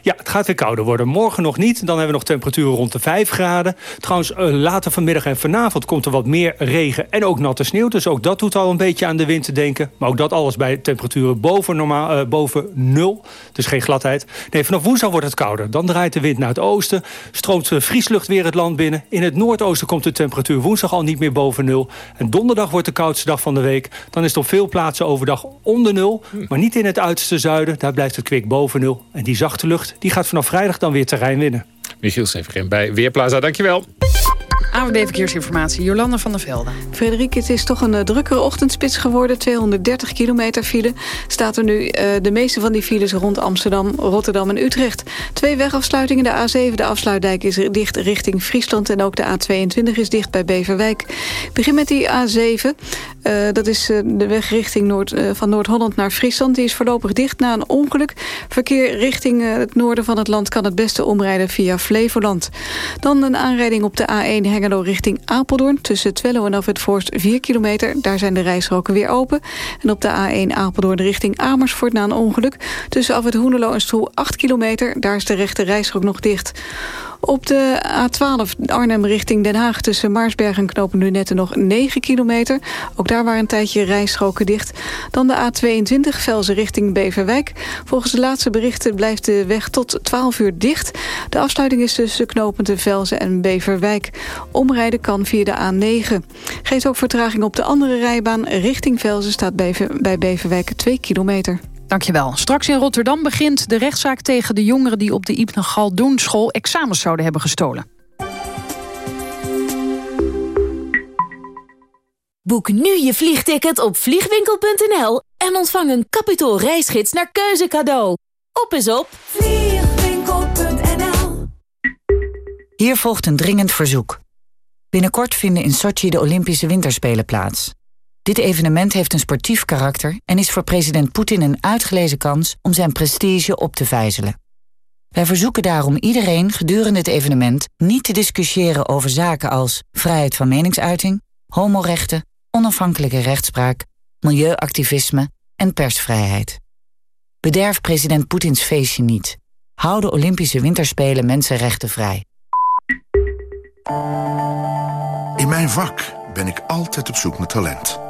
Ja, het gaat weer kouder worden. Morgen nog niet. Dan hebben we nog temperaturen rond de 5 graden. Trouwens, uh, later vanmiddag en vanavond komt er wat meer regen en ook natte sneeuw. Dus ook dat doet al een beetje aan de wind te denken. Maar ook dat alles bij temperaturen boven, normaal, uh, boven nul. Dus geen gladheid. Nee, vanaf woensdag wordt het kouder. Dan draait de wind naar het oosten. Stroomt uh, vrieslucht weer het land binnen. In het noordoosten komt de temperatuur woensdag al niet meer boven nul. En donderdag wordt de koudste dag van de week. Dan is het op veel plaatsen overdag onder nul. Maar niet in het uiterste zuiden. Daar blijft het kwik boven nul. En die zachte lucht die gaat vanaf vrijdag dan weer terrein winnen. Michiel Severin bij Weerplaza, dankjewel. AWB Verkeersinformatie, Jolanda van der Velde. Frederik, het is toch een uh, drukkere ochtendspits geworden. 230 kilometer file. Staat er nu uh, de meeste van die files rond Amsterdam, Rotterdam en Utrecht. Twee wegafsluitingen. De A7, de afsluitdijk, is dicht richting Friesland. En ook de A22 is dicht bij Beverwijk. Ik begin met die A7. Uh, dat is de weg richting Noord, van Noord-Holland naar Friesland. Die is voorlopig dicht na een ongeluk. Verkeer richting het noorden van het land kan het beste omrijden via Flevoland. Dan een aanrijding op de A1 Richting Apeldoorn. Tussen Twello en het Voorst 4 kilometer. Daar zijn de rijstroken weer open. En op de A1 Apeldoorn richting Amersfoort na een ongeluk. Tussen af het Hoenelo en Stroe 8 kilometer. Daar is de rechte rijstrook nog dicht. Op de A12 Arnhem richting Den Haag tussen Maarsberg en Knopen Lunette nog 9 kilometer. Ook daar waren een tijdje rijstroken dicht. Dan de A22 Velzen richting Beverwijk. Volgens de laatste berichten blijft de weg tot 12 uur dicht. De afsluiting is tussen knooppunten Velzen en Beverwijk. Omrijden kan via de A9. Geeft ook vertraging op de andere rijbaan richting Velzen staat bij Beverwijk 2 kilometer. Dankjewel. Straks in Rotterdam begint de rechtszaak tegen de jongeren... die op de Ibn Galdoen school examens zouden hebben gestolen. Boek nu je vliegticket op vliegwinkel.nl en ontvang een kapitaal reisgids naar keuze cadeau. Op is op vliegwinkel.nl Hier volgt een dringend verzoek. Binnenkort vinden in Sochi de Olympische Winterspelen plaats. Dit evenement heeft een sportief karakter en is voor president Poetin een uitgelezen kans om zijn prestige op te vijzelen. Wij verzoeken daarom iedereen gedurende het evenement niet te discussiëren over zaken als vrijheid van meningsuiting, homorechten, onafhankelijke rechtspraak, milieuactivisme en persvrijheid. Bederf president Poetins feestje niet. Hou de Olympische Winterspelen mensenrechten vrij. In mijn vak ben ik altijd op zoek naar talent.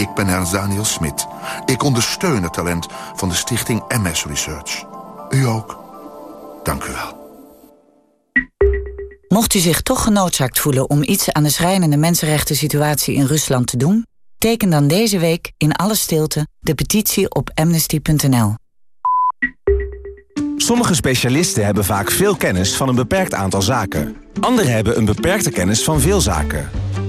Ik ben Ernst Daniel Smit. Ik ondersteun het talent van de stichting MS Research. U ook. Dank u wel. Mocht u zich toch genoodzaakt voelen om iets aan de schrijnende mensenrechten situatie in Rusland te doen... teken dan deze week in alle stilte de petitie op amnesty.nl. Sommige specialisten hebben vaak veel kennis van een beperkt aantal zaken. Anderen hebben een beperkte kennis van veel zaken.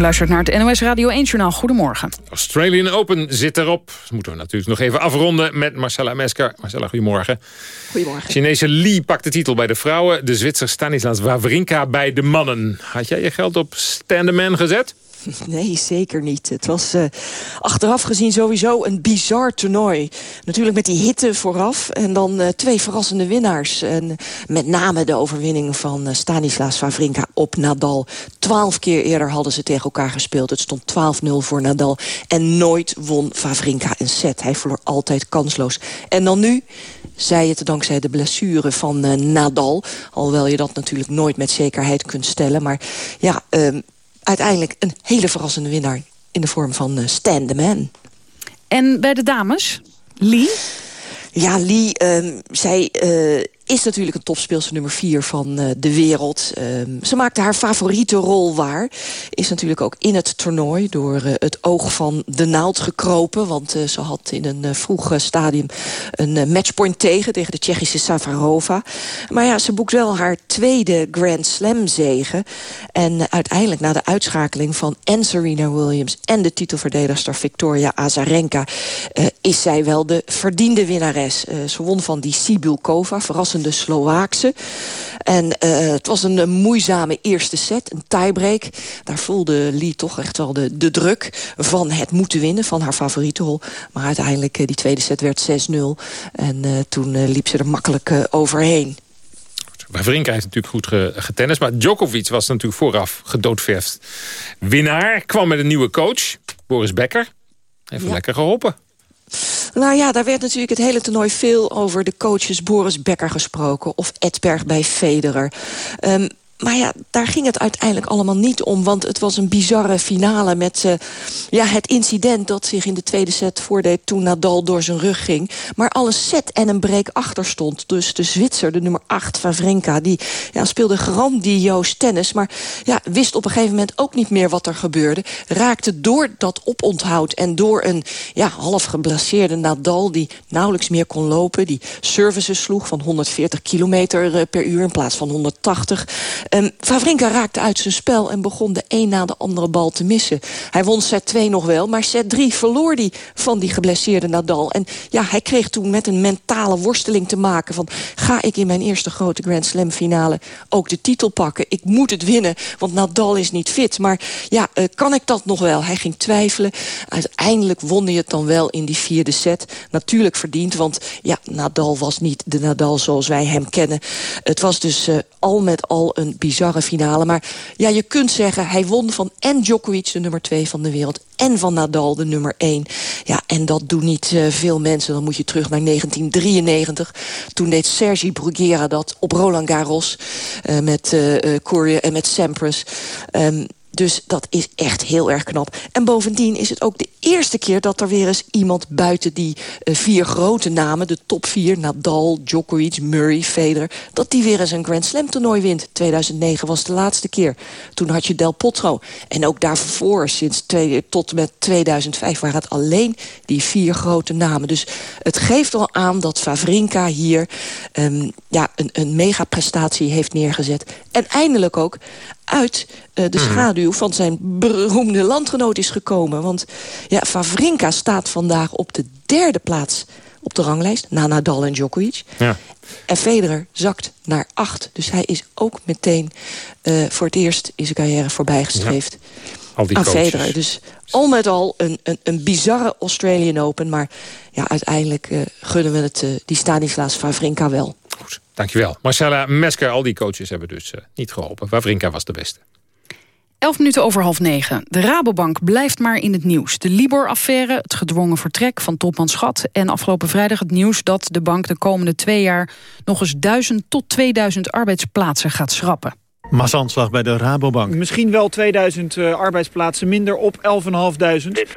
U luistert naar het NOS Radio 1-journaal. Goedemorgen. Australian Open zit erop. Dat moeten we natuurlijk nog even afronden met Marcella Mesker. Marcella, goedemorgen. Goedemorgen. Chinese Li pakt de titel bij de vrouwen. De Zwitser Stanislas Wawrinka bij de mannen. Had jij je geld op Stand gezet? Nee, zeker niet. Het was uh, achteraf gezien sowieso een bizar toernooi. Natuurlijk met die hitte vooraf en dan uh, twee verrassende winnaars. En met name de overwinning van uh, Stanislas Wawrinka op Nadal. Twaalf keer eerder hadden ze tegen elkaar gespeeld. Het stond 12-0 voor Nadal. En nooit won Wawrinka een set. Hij verloor altijd kansloos. En dan nu zij het dankzij de blessure van Nadal. Alhoewel je dat natuurlijk nooit met zekerheid kunt stellen. Maar ja... Ehm, uiteindelijk een hele verrassende winnaar... in de vorm van uh, Stan the Man. En bij de dames? Lee? Ja, Lee, uh, zij uh, is natuurlijk een topspeelster nummer 4 van uh, de wereld. Uh, ze maakte haar favoriete rol waar. Is natuurlijk ook in het toernooi door uh, het oog van de naald gekropen. Want ze had in een vroeg stadium een matchpoint tegen... tegen de Tsjechische Safarova. Maar ja, ze boekt wel haar tweede Grand Slam zegen. En uiteindelijk na de uitschakeling van en Serena Williams... en de titelverdedigster Victoria Azarenka... is zij wel de verdiende winnares. ze won van die Sibulkova, verrassend de Slovaakse. En uh, het was een, een, moeizame eerste set, een tiebreak. Daar voelde Lee toch echt wel de, de druk van het moeten winnen... van haar favoriete rol. Maar uiteindelijk, uh, die tweede set werd 6-0. En uh, toen liep ze er makkelijk overheen. Wawrinka heeft natuurlijk goed getennist. Maar Djokovic was natuurlijk vooraf gedoodverfd winnaar. Kwam met een nieuwe coach, Boris Becker. Heeft ja. lekker geholpen. Nou ja, daar werd natuurlijk het hele toernooi veel over de coaches Boris Becker gesproken. Of Edberg bij Federer. Um, maar ja, daar ging het uiteindelijk allemaal niet om. Want het was een bizarre finale met uh, ja, het incident dat zich in de tweede set voordeed... toen Nadal door zijn rug ging. Maar alle set en een break achter stond. Dus de Zwitser, de nummer 8, Vavrenka, die ja, speelde grandioos tennis. Maar ja, wist op een gegeven moment ook niet meer wat er gebeurde. Raakte door dat oponthoud en door een ja, half geblaseerde Nadal... die nauwelijks meer kon lopen, die services sloeg van 140 kilometer per uur in plaats van 180 Um, Favrinka raakte uit zijn spel en begon de een na de andere bal te missen. Hij won set 2 nog wel, maar set 3 verloor hij van die geblesseerde Nadal. En ja, hij kreeg toen met een mentale worsteling te maken van... ga ik in mijn eerste grote Grand Slam finale ook de titel pakken? Ik moet het winnen, want Nadal is niet fit. Maar ja, uh, kan ik dat nog wel? Hij ging twijfelen. Uiteindelijk won hij het dan wel in die vierde set. Natuurlijk verdiend, want ja, Nadal was niet de Nadal zoals wij hem kennen. Het was dus uh, al met al een bizarre finale. Maar ja, je kunt zeggen, hij won van en Djokovic, de nummer 2 van de wereld... en van Nadal, de nummer 1. Ja, en dat doen niet uh, veel mensen. Dan moet je terug naar 1993. Toen deed Sergi Bruguera dat op Roland Garros... Uh, met uh, Courier en met Sampras. Um, dus dat is echt heel erg knap. En bovendien is het ook de eerste keer dat er weer eens iemand buiten die uh, vier grote namen... de top vier, Nadal, Djokovic, Murray, Federer... dat die weer eens een Grand Slam toernooi wint. 2009 was de laatste keer. Toen had je Del Potro. En ook daarvoor, sinds tot met 2005, waren het alleen die vier grote namen. Dus het geeft al aan dat Favrinka hier um, ja, een, een megaprestatie heeft neergezet. En eindelijk ook uit uh, de schaduw van zijn beroemde landgenoot is gekomen. Want ja, Favrinka staat vandaag op de derde plaats op de ranglijst. Na Nadal en Djokovic. Ja. En Federer zakt naar acht. Dus hij is ook meteen uh, voor het eerst in zijn carrière voorbijgestreefd. Ja. Al die aan coaches. Federer. Dus al met al een, een, een bizarre Australian Open. Maar ja, uiteindelijk uh, gunnen we het uh, die Stanislas Favrinka wel. Goed, dankjewel. Marcella Mesker, al die coaches hebben dus niet geholpen. Favrinka was de beste. Elf minuten over half negen. De Rabobank blijft maar in het nieuws. De Libor-affaire, het gedwongen vertrek van topman Schat... en afgelopen vrijdag het nieuws dat de bank de komende twee jaar... nog eens 1000 tot 2000 arbeidsplaatsen gaat schrappen. Massaanslag bij de Rabobank. Misschien wel 2000 uh, arbeidsplaatsen minder op 11.500. Dit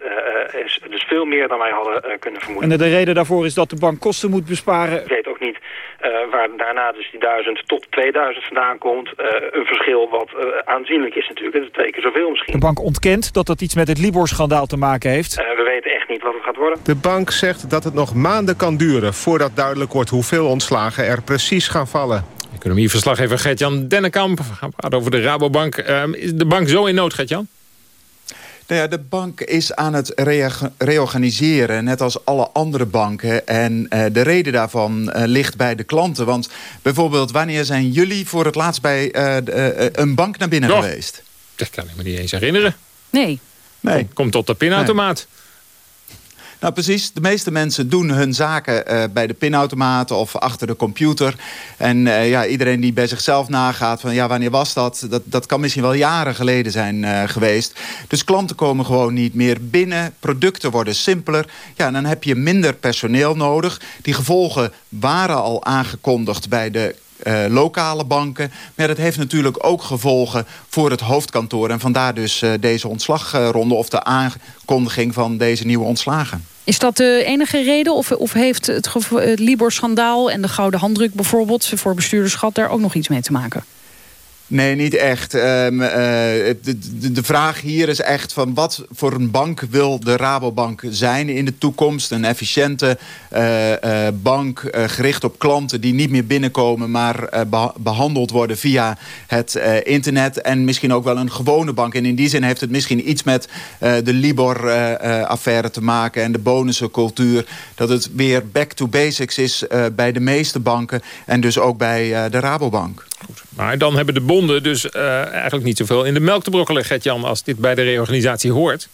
uh, is dus veel meer dan wij hadden uh, kunnen vermoeden. En de reden daarvoor is dat de bank kosten moet besparen. Ik weet ook niet uh, waar daarna dus die 1000 tot 2000 vandaan komt. Uh, een verschil wat uh, aanzienlijk is natuurlijk. Dat keer zoveel misschien. De bank ontkent dat dat iets met het Libor-schandaal te maken heeft. we weten echt niet wat het gaat worden. De bank zegt dat het nog maanden kan duren... voordat duidelijk wordt hoeveel ontslagen er precies gaan vallen. Economieverslaggever Gert-Jan Dennekamp. We gaan praten over de Rabobank. is de bank zo in nood, Gert-Jan? Nou ja, de bank is aan het reorganiseren, net als alle andere banken. En uh, de reden daarvan uh, ligt bij de klanten. Want bijvoorbeeld, wanneer zijn jullie voor het laatst bij uh, de, een bank naar binnen geweest? Dat kan ik me niet eens herinneren. Nee. nee. Kom, kom tot de pinautomaat. Nee. Nou precies, de meeste mensen doen hun zaken uh, bij de pinautomaten of achter de computer. En uh, ja, iedereen die bij zichzelf nagaat van ja, wanneer was dat? Dat, dat kan misschien wel jaren geleden zijn uh, geweest. Dus klanten komen gewoon niet meer binnen. Producten worden simpeler. Ja, en dan heb je minder personeel nodig. Die gevolgen waren al aangekondigd bij de uh, lokale banken. Maar dat heeft natuurlijk ook gevolgen voor het hoofdkantoor. En vandaar dus uh, deze ontslagronde of de aankondiging van deze nieuwe ontslagen. Is dat de enige reden? Of, of heeft het, het Libor-schandaal en de gouden handdruk bijvoorbeeld... voor bestuurderschap daar ook nog iets mee te maken? Nee, niet echt. Um, uh, de, de, vraag hier is echt van wat voor een bank wil de Rabobank zijn in de toekomst. Een efficiënte uh, uh, bank gericht op klanten die niet meer binnenkomen... maar behandeld worden via het internet. En misschien ook wel een gewone bank. En in die zin heeft het misschien iets met de Libor-affaire te maken... en de bonuscultuur. Dat het weer back to basics is bij de meeste banken. En dus ook bij de Rabobank. Goed. Maar dan hebben de bonden dus uh, eigenlijk niet zoveel in de melk te brokkelen, Gert-Jan... als dit bij de reorganisatie hoort.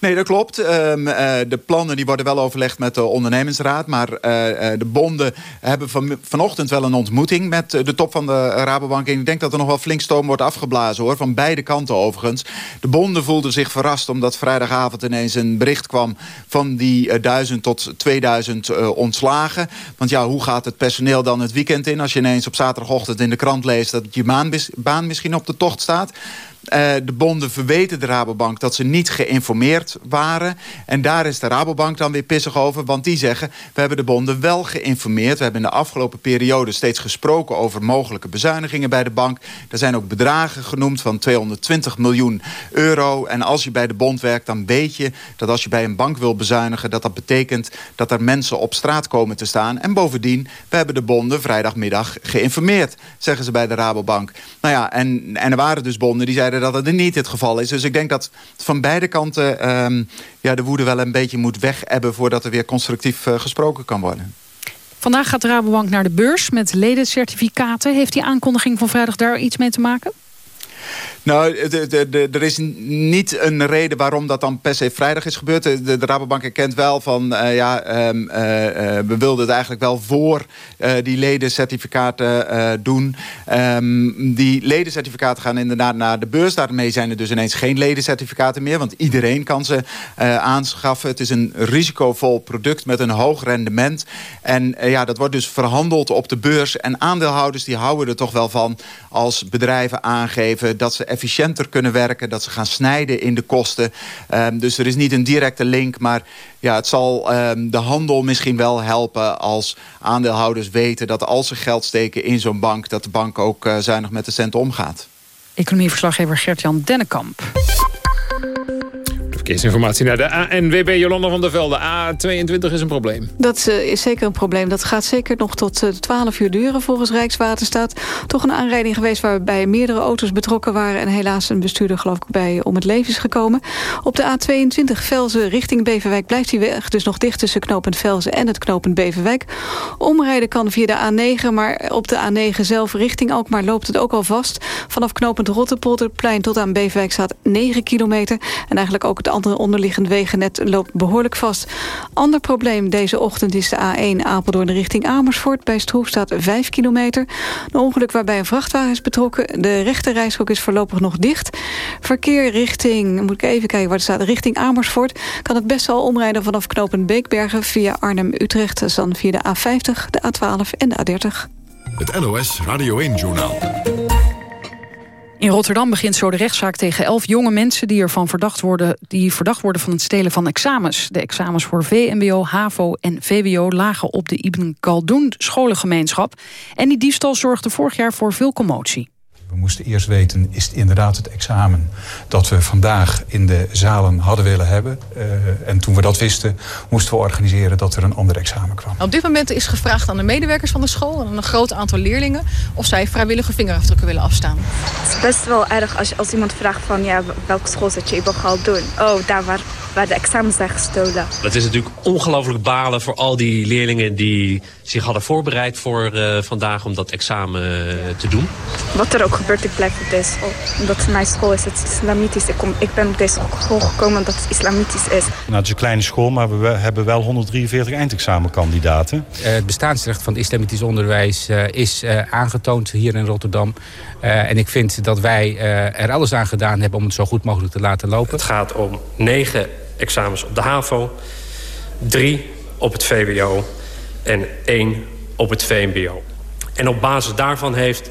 Nee, dat klopt. Um, uh, de plannen die worden wel overlegd met de ondernemingsraad. Maar uh, de bonden hebben van, vanochtend wel een ontmoeting met de top van de Rabobank. En ik denk dat er nog wel flink stoom wordt afgeblazen hoor. Van beide kanten overigens. De bonden voelden zich verrast omdat vrijdagavond ineens een bericht kwam... van die uh, 1000 tot 2000 ontslagen. Want ja, hoe gaat het personeel dan het weekend in... als je ineens op zaterdagochtend in de krant leest... dat je baan misschien op de tocht staat... Uh, de bonden verweten de Rabobank dat ze niet geïnformeerd waren. En daar is de Rabobank dan weer pissig over. Want die zeggen, we hebben de bonden wel geïnformeerd. We hebben in de afgelopen periode steeds gesproken over mogelijke bezuinigingen bij de bank. Er zijn ook bedragen genoemd van 220 miljoen euro. En als je bij de bond werkt, dan weet je dat als je bij een bank wil bezuinigen... dat dat betekent dat er mensen op straat komen te staan. En bovendien, we hebben de bonden vrijdagmiddag geïnformeerd, zeggen ze bij de Rabobank. Nou ja, en, en er waren dus bonden die zeiden dat het niet het geval is. Dus ik denk dat van beide kanten um, ja, de woede wel een beetje moet wegebben... voordat er weer constructief uh, gesproken kan worden. Vandaag gaat de Rabobank naar de beurs met ledencertificaten. Heeft die aankondiging van vrijdag daar iets mee te maken? Nou, er is niet een reden waarom dat dan per se vrijdag is gebeurd. De, Rabobank erkent wel van, uh, ja, um, uh, we wilden het eigenlijk wel voor die ledencertificaten doen. Um, die ledencertificaten gaan inderdaad naar de beurs. Daarmee zijn er dus ineens geen ledencertificaten meer. Want iedereen kan ze aanschaffen. Het is een risicovol product met een hoog rendement. En ja, dat wordt dus verhandeld op de beurs. En aandeelhouders die houden er toch wel van als bedrijven aangeven dat ze efficiënter kunnen werken. Dat ze gaan snijden in de kosten. Um, dus er is niet een directe link. Maar ja, het zal um, de handel misschien wel helpen als aandeelhouders weten... dat als ze geld steken in zo'n bank... dat de bank ook uh, zuinig met de cent omgaat. Economieverslaggever Gert-Jan Dennekamp. Verkeersinformatie naar de ANWB Jolanda van der Velde. A22 is een probleem. Dat uh, is zeker een probleem. Dat gaat zeker nog tot uh, eh, 12 uur duren volgens Rijkswaterstaat. Toch een aanrijding geweest waarbij meerdere auto's betrokken waren... en helaas een bestuurder geloof ik bij om het leven is gekomen. Op de A22 Velzen richting Beverwijk blijft die weg dus nog dicht... tussen knooppunt Velzen en het knooppunt Beverwijk. Omrijden kan via de A9, maar op de A9 zelf richting Alkmaar loopt het ook al vast. Vanaf knooppunt Rotterpolderplein tot aan Beverwijk staat 9 kilometer. En eigenlijk ook het andere onderliggend wegennet loopt behoorlijk vast. Ander probleem deze ochtend is de A1 Apeldoorn richting Amersfoort. Bij Stroef staat 5 kilometer. Een ongeluk waarbij een vrachtwagen is betrokken. De rechte is voorlopig nog dicht. Verkeer richting, moet ik even kijken waar het staat, richting Amersfoort... kan het best wel omrijden vanaf knooppunt Beekbergen via Arnhem-Utrecht. Dan via de A50, de A12 en de A30. Het NOS Radio 1-journaal. In Rotterdam begint zo de rechtszaak tegen elf jonge mensen... die ervan verdacht worden, die verdacht worden van het stelen van examens. De examens voor VMBO, HAVO en VWO lagen op de Ibn Khaldun scholengemeenschap. En die diefstal zorgde vorig jaar voor veel commotie. We moesten eerst weten, is het inderdaad het examen dat we vandaag in de zalen hadden willen hebben. Uh, en toen we dat wisten, moesten we organiseren dat er een ander examen kwam. Op dit moment is gevraagd aan de medewerkers van de school en aan een groot aantal leerlingen of zij vrijwillige vingerafdrukken willen afstaan. Het is best wel erg als, als iemand vraagt van ja, welke school zit je Ibn doen? Oh, daar waar, waar de examens zijn gestolen. Dat is natuurlijk ongelooflijk balen voor al die leerlingen die zich hadden voorbereid voor uh, vandaag om dat examen uh, te doen. Wat er ook gebeurt, ik blijf op deze school. Omdat mijn school is het islamitisch. Ik, kom, ik ben op deze school gekomen omdat het islamitisch is. Nou, het is een kleine school, maar we hebben wel 143 eindexamenkandidaten. Uh, het bestaansrecht van het islamitisch onderwijs uh, is uh, aangetoond hier in Rotterdam. en ik vind dat wij er alles aan gedaan hebben om het zo goed mogelijk te laten lopen. Het gaat om negen examens op de HAVO, drie op het VWO en één op het VMBO. En op basis daarvan heeft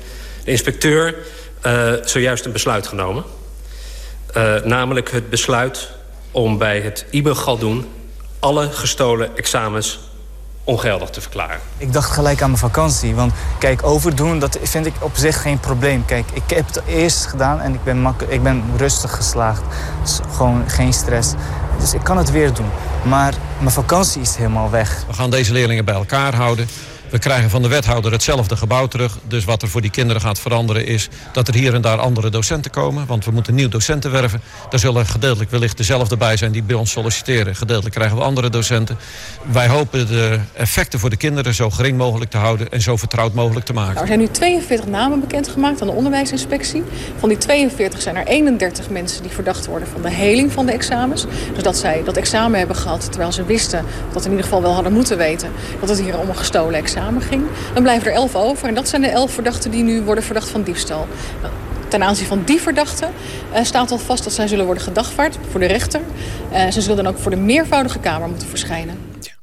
de inspecteur uh, zojuist een besluit genomen. Uh, namelijk het besluit om bij het IBE Galdoen... alle gestolen examens ongeldig te verklaren. Ik dacht gelijk aan mijn vakantie. Want kijk, overdoen, dat vind ik op zich geen probleem. Kijk, ik heb het eerst gedaan en ik ben, ik ben rustig geslaagd. Dus gewoon geen stress. Dus ik kan het weer doen. Maar mijn vakantie is helemaal weg. We gaan deze leerlingen bij elkaar houden. We krijgen van de wethouder hetzelfde gebouw terug. Dus wat er voor die kinderen gaat veranderen is dat er hier en daar andere docenten komen. Want we moeten nieuw docenten werven. Daar zullen gedeeltelijk wellicht dezelfde bij zijn die bij ons solliciteren. Gedeeltelijk krijgen we andere docenten. Wij hopen de effecten voor de kinderen zo gering mogelijk te houden en zo vertrouwd mogelijk te maken. Nou, er zijn nu 42 namen bekendgemaakt aan de onderwijsinspectie. Van die 42 zijn er 31 mensen die verdacht worden van de heling van de examens. Dus dat zij dat examen hebben gehad terwijl ze wisten, dat in ieder geval wel hadden moeten weten, dat het hier om een gestolen examen ging. Dan blijven er elf over. En dat zijn de elf verdachten die nu worden verdacht van diefstal. Ten aanzien van die verdachten uh, staat al vast dat zij zullen worden gedagvaard voor de rechter. Uh, ze zullen dan ook voor de meervoudige kamer moeten verschijnen.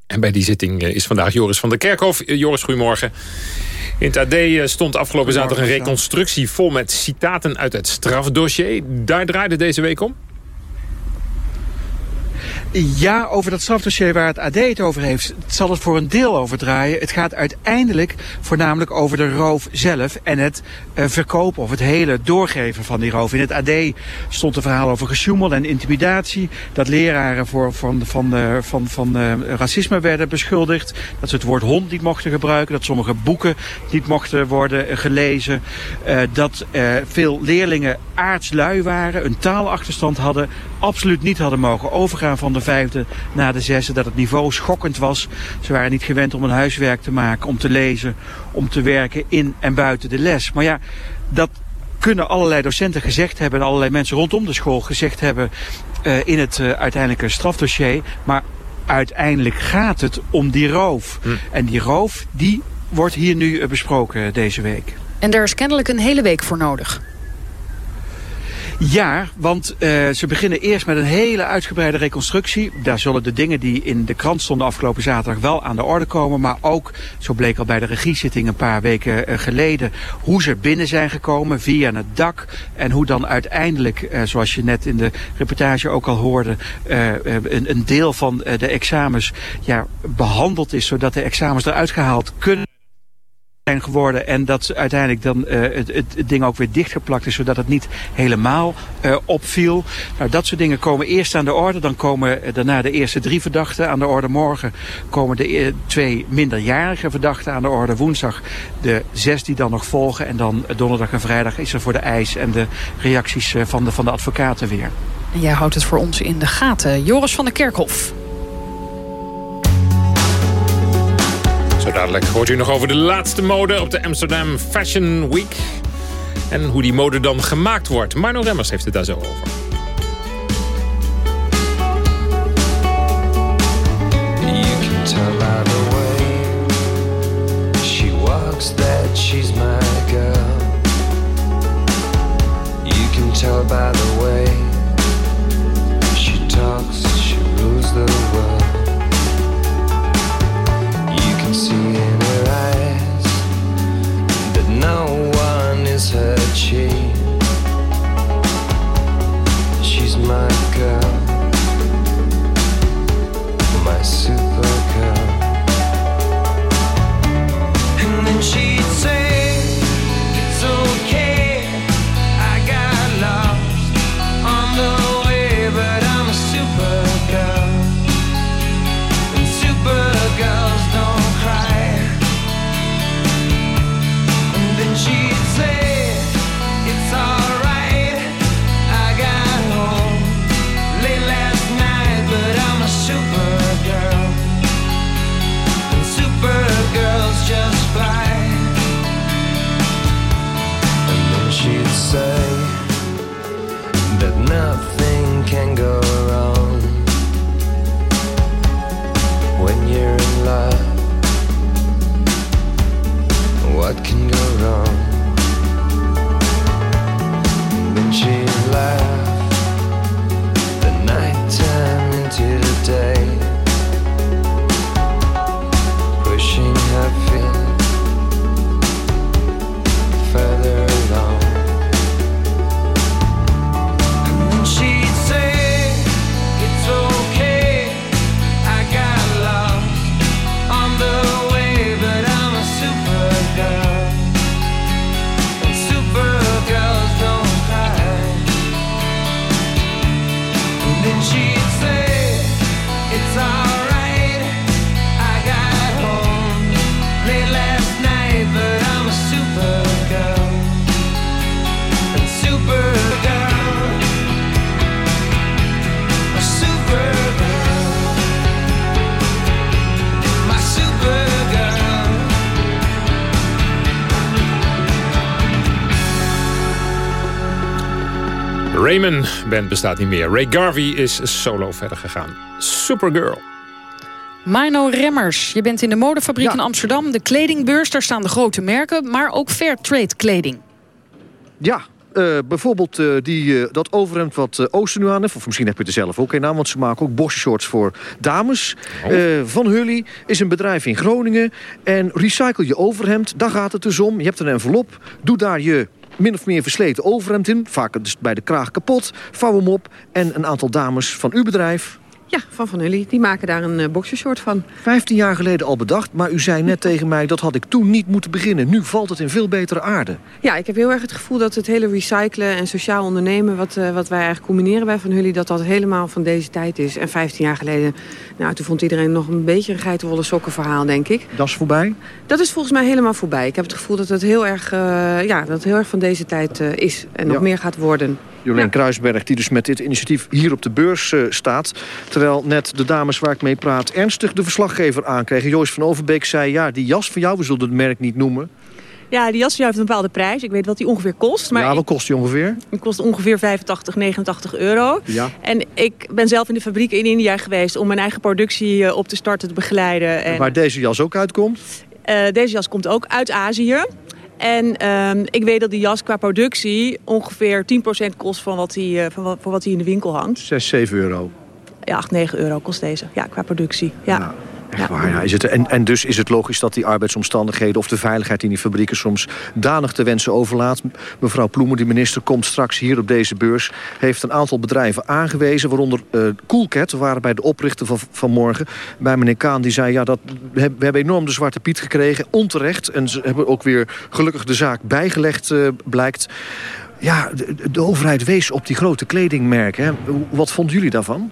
En bij die zitting is vandaag Joris van der Kerkhof. Joris, goedemorgen. In het AD stond afgelopen zaterdag een reconstructie vol met citaten uit het strafdossier. Daar draaide deze week om? Ja, over dat strafdossier waar het AD het over heeft, zal het voor een deel over draaien. Het gaat uiteindelijk voornamelijk over de roof zelf en het uh, verkopen of het hele doorgeven van die roof. In het AD stond een verhaal over gesjoemel en intimidatie. Dat leraren voor, van, van, uh, van, van uh, racisme werden beschuldigd. Dat ze het woord hond niet mochten gebruiken. Dat sommige boeken niet mochten worden gelezen. dat veel leerlingen aardslui waren, een taalachterstand hadden. Absoluut niet hadden mogen overgaan van de vijfde naar de zesde. Dat het niveau schokkend was. Ze waren niet gewend om een huiswerk te maken, om te lezen, om te werken in en buiten de les. Maar ja, dat kunnen allerlei docenten gezegd hebben... en allerlei mensen rondom de school gezegd hebben... Uh, in het uh, uiteindelijke strafdossier. Maar uiteindelijk gaat het om die roof. Hm. En die roof, die wordt hier nu uh, besproken deze week. En daar is kennelijk een hele week voor nodig. Ja, want uh, ze beginnen eerst met een hele uitgebreide reconstructie. Daar zullen de dingen die in de krant stonden afgelopen zaterdag wel aan de orde komen. Maar ook, zo bleek al bij de regiezitting een paar weken uh, geleden, hoe ze binnen zijn gekomen via het dak. En hoe dan uiteindelijk, uh, zoals je net in de reportage ook al hoorde, een, een, deel van de examens ja, behandeld is. Zodat de examens eruit gehaald kunnen zijn geworden en dat uiteindelijk dan uh, het, het, ding ook weer dichtgeplakt is, zodat het niet helemaal uh, opviel. Nou, dat soort dingen komen eerst aan de orde. Dan komen daarna de eerste drie verdachten aan de orde. Morgen komen de twee minderjarige verdachten aan de orde. Woensdag de zes die dan nog volgen. En dan donderdag en vrijdag is er voor de eis en de reacties van de, van de advocaten weer. En jij houdt het voor ons in de gaten. Joris van der Kerkhof. Zo dadelijk hoort u nog over de laatste mode op de Amsterdam Fashion Week. En hoe die mode dan gemaakt wordt. Marno Remmers heeft het daar zo over. she's my girl. You can tell by the way she talks, she rules the world. Is Raymond Band bestaat niet meer. Ray Garvey is solo verder gegaan. Supergirl. Mino Remmers, je bent in de modefabriek in Amsterdam. De kledingbeurs, daar staan de grote merken, maar ook fair trade kleding. Ja, eh, bijvoorbeeld eh, die, eh, dat overhemd wat uh, Oosten nu aan heeft... of misschien heb je het er zelf ook een aan... want ze maken ook boxershorts voor dames. Eh, van Hully is een bedrijf in Groningen. En recycle je overhemd, daar gaat het dus om. Je hebt een envelop, doe daar je min of meer versleten overhemd in. Vaak dus bij de kraag kapot. Vouw hem op. En een aantal dames van uw bedrijf... Ja, van Van Hully. Die maken daar een uh, boxershort van. 15 jaar geleden al bedacht, maar u zei net tegen mij... dat had ik toen niet moeten beginnen. Nu valt het in veel betere aarde. Ja, ik heb heel erg het gevoel dat het hele recyclen en sociaal ondernemen... wat, uh, wat wij eigenlijk combineren bij Van Hully... dat dat helemaal van deze tijd is. En 15 jaar geleden, nou, toen vond iedereen nog een beetje... een geitenwolle sokken verhaal, denk ik. Dat is voorbij? Dat is volgens mij helemaal voorbij. Ik heb het gevoel dat het heel erg, uh, ja, dat het heel erg van deze tijd is. En nog ja. meer gaat worden. Jolien ja. Kruisberg, die dus met dit initiatief hier op de beurs uh, staat. Terwijl net de dames waar ik mee praat ernstig de verslaggever aankregen. Joyce van Overbeek zei, ja, die jas van jou, we zullen het merk niet noemen... Ja, die jas van jou heeft een bepaalde prijs. Ik weet wat die ongeveer kost. Maar ja, wat kost die ongeveer? Die kost ongeveer 85, 89 euro. Ja. En ik ben zelf in de fabriek in India geweest... om mijn eigen productie uh, op te starten, te begeleiden. En... Waar deze jas ook uitkomt? Uh, deze jas komt ook uit Azië. En um, ik weet dat die jas qua productie ongeveer 10% kost van wat, die, uh, van wat, voor wat hij in de winkel hangt. 6, 7 euro? Ja, 8, 9 euro kost deze. Ja, qua productie. Ja. Nou, echt waar, ja. Is het, en, en dus is het logisch dat die arbeidsomstandigheden... of de veiligheid in die fabrieken soms danig te wensen overlaat. Mevrouw Ploemen, die minister, komt straks hier op deze beurs... heeft een aantal bedrijven aangewezen, waaronder uh, Coolcat. We waren bij de oprichter van vanmorgen. Bij meneer Kaan, die zei... ja, dat, we hebben enorm de zwarte piet gekregen, onterecht. En ze hebben ook weer gelukkig de zaak bijgelegd, uh, blijkt. Ja, de, de, overheid wees op die grote kledingmerken. Hè. Wat vonden jullie daarvan?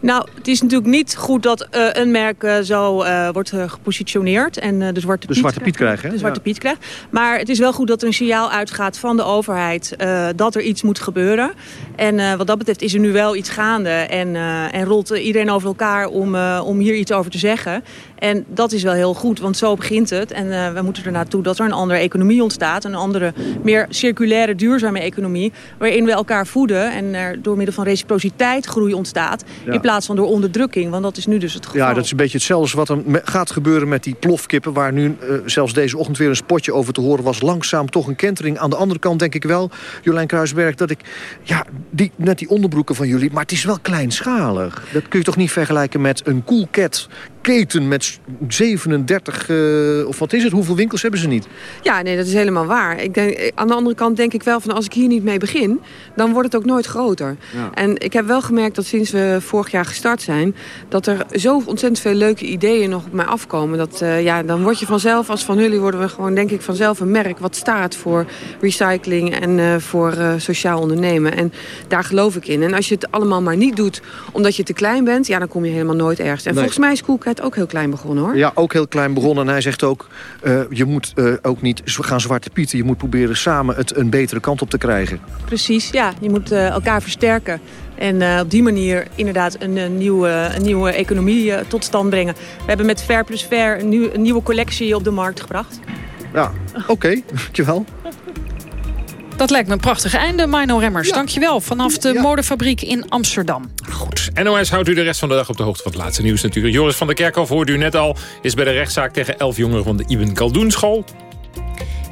Nou, het is natuurlijk niet goed dat uh, een merk uh, zo uh, wordt gepositioneerd en de Zwarte de Piet, zwarte Piet krijgt. Hè? De Zwarte ja. Piet krijgt. Maar het is wel goed dat er een signaal uitgaat van de overheid dat er iets moet gebeuren. En wat dat betreft is er nu wel iets gaande en, en rolt iedereen over elkaar om, om hier iets over te zeggen. En dat is wel heel goed, want zo begint het. En we moeten er naartoe dat er een andere economie ontstaat. Een andere, meer circulaire, duurzame economie. Waarin we elkaar voeden en er door middel van reciprociteit groei ontstaat. Ja. In plaats van door onderdrukking, want dat is nu dus het geval. Ja, dat is een beetje hetzelfde wat er gaat gebeuren met die plofkippen. Waar nu uh, zelfs deze ochtend weer een spotje over te horen was. Langzaam toch een kentering. Aan de andere kant denk ik wel, Jolijn Kruisberg, dat ik... Ja, die, net die onderbroeken van jullie, maar het is wel kleinschalig. Dat kun je toch niet vergelijken met een cool cat keten met 37, uh, of wat is het? Hoeveel winkels hebben ze niet? Ja, nee, dat is helemaal waar. Ik denk, aan de andere kant denk ik wel van als ik hier niet mee begin, dan wordt het ook nooit groter. Ja. En ik heb wel gemerkt dat sinds we vorig jaar gestart zijn, dat er zo ontzettend veel leuke ideeën nog op mij afkomen. Dat, uh, ja, dan word je vanzelf, als Van Hully worden we gewoon denk ik vanzelf een merk wat staat voor recycling en uh, voor sociaal ondernemen. En daar geloof ik in. En als je het allemaal maar niet doet omdat je te klein bent, ja, dan kom je helemaal nooit ergens. En nee. volgens mij is Ook heel klein begonnen hoor. Ja, ook heel klein begonnen. En hij zegt ook, uh, je moet uh, ook niet gaan zwarte pieten. Je moet proberen samen het een betere kant op te krijgen. Precies, ja. Je moet uh, elkaar versterken. En op die manier inderdaad een, een nieuwe, een nieuwe economie tot stand brengen. We hebben met Fair plus Fair een, nieuw, een nieuwe collectie op de markt gebracht. Ja, oké. Okay. Dankjewel. Dat lijkt me een prachtig einde, Mino Remmers. Ja. Dankjewel, vanaf de ja. modefabriek in Amsterdam. Goed, NOS houdt u de rest van de dag op de hoogte van het laatste nieuws natuurlijk. Joris van der Kerkhoff hoorde u net al... is bij de rechtszaak tegen elf jongeren van de Ibn Khaldun school.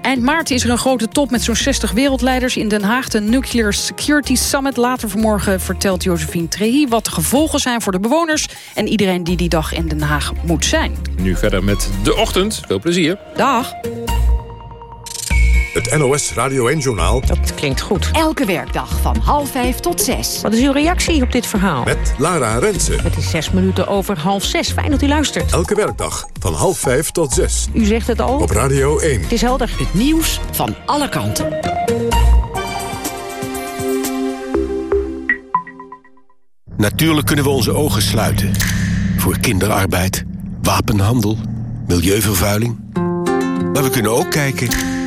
Eind maart is er een grote top met zo'n 60 wereldleiders in Den Haag. De Nuclear Security Summit. Later vanmorgen vertelt Josephine Trehi wat de gevolgen zijn voor de bewoners... en iedereen die die dag in Den Haag moet zijn. Nu verder met de ochtend. Veel plezier. Dag. Het NOS Radio 1-journaal. Dat klinkt goed. Elke werkdag van half vijf tot zes. Wat is uw reactie op dit verhaal? Met Lara Rensen. Het is zes minuten over half zes. Fijn dat u luistert. Elke werkdag van half vijf tot zes. U zegt het al. Op Radio 1. Het is helder. Het nieuws van alle kanten. Natuurlijk kunnen we onze ogen sluiten. Voor kinderarbeid, wapenhandel, milieuvervuiling. Maar we kunnen ook kijken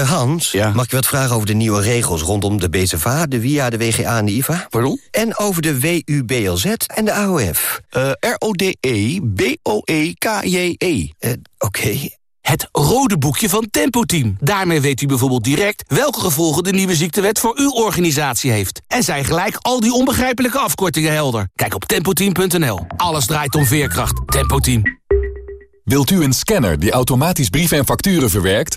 Uh, Eh, Hans, mag ik wat vragen over de nieuwe regels rondom de BZVA, de WIA, de WGA en de IVA? Pardon? En over de WUBLZ en de AOF. Uh, R-O-D-E-B-O-E-K-J-E. Uh, Oké. Het rode boekje van Tempo Team. Daarmee weet u bijvoorbeeld direct welke gevolgen de nieuwe ziektewet voor uw organisatie heeft. En zijn gelijk al die onbegrijpelijke afkortingen helder. Kijk op tempoteam.nl. Alles draait om veerkracht. Tempo Team. Wilt u een scanner die automatisch brieven en facturen verwerkt?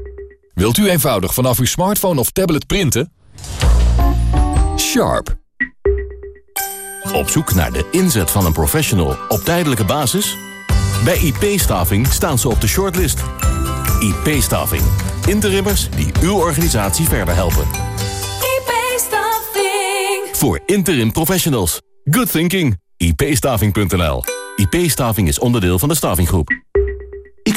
Wilt u eenvoudig vanaf uw smartphone of tablet printen? Sharp. Op zoek naar de inzet van een professional op tijdelijke basis? Bij IP-staving staan ze op de shortlist. IP-staving. Interimmers die uw organisatie verder helpen. IP-staving. Voor interim professionals. Good thinking. IP-staving.nl. IP-staving is onderdeel van de stavinggroep.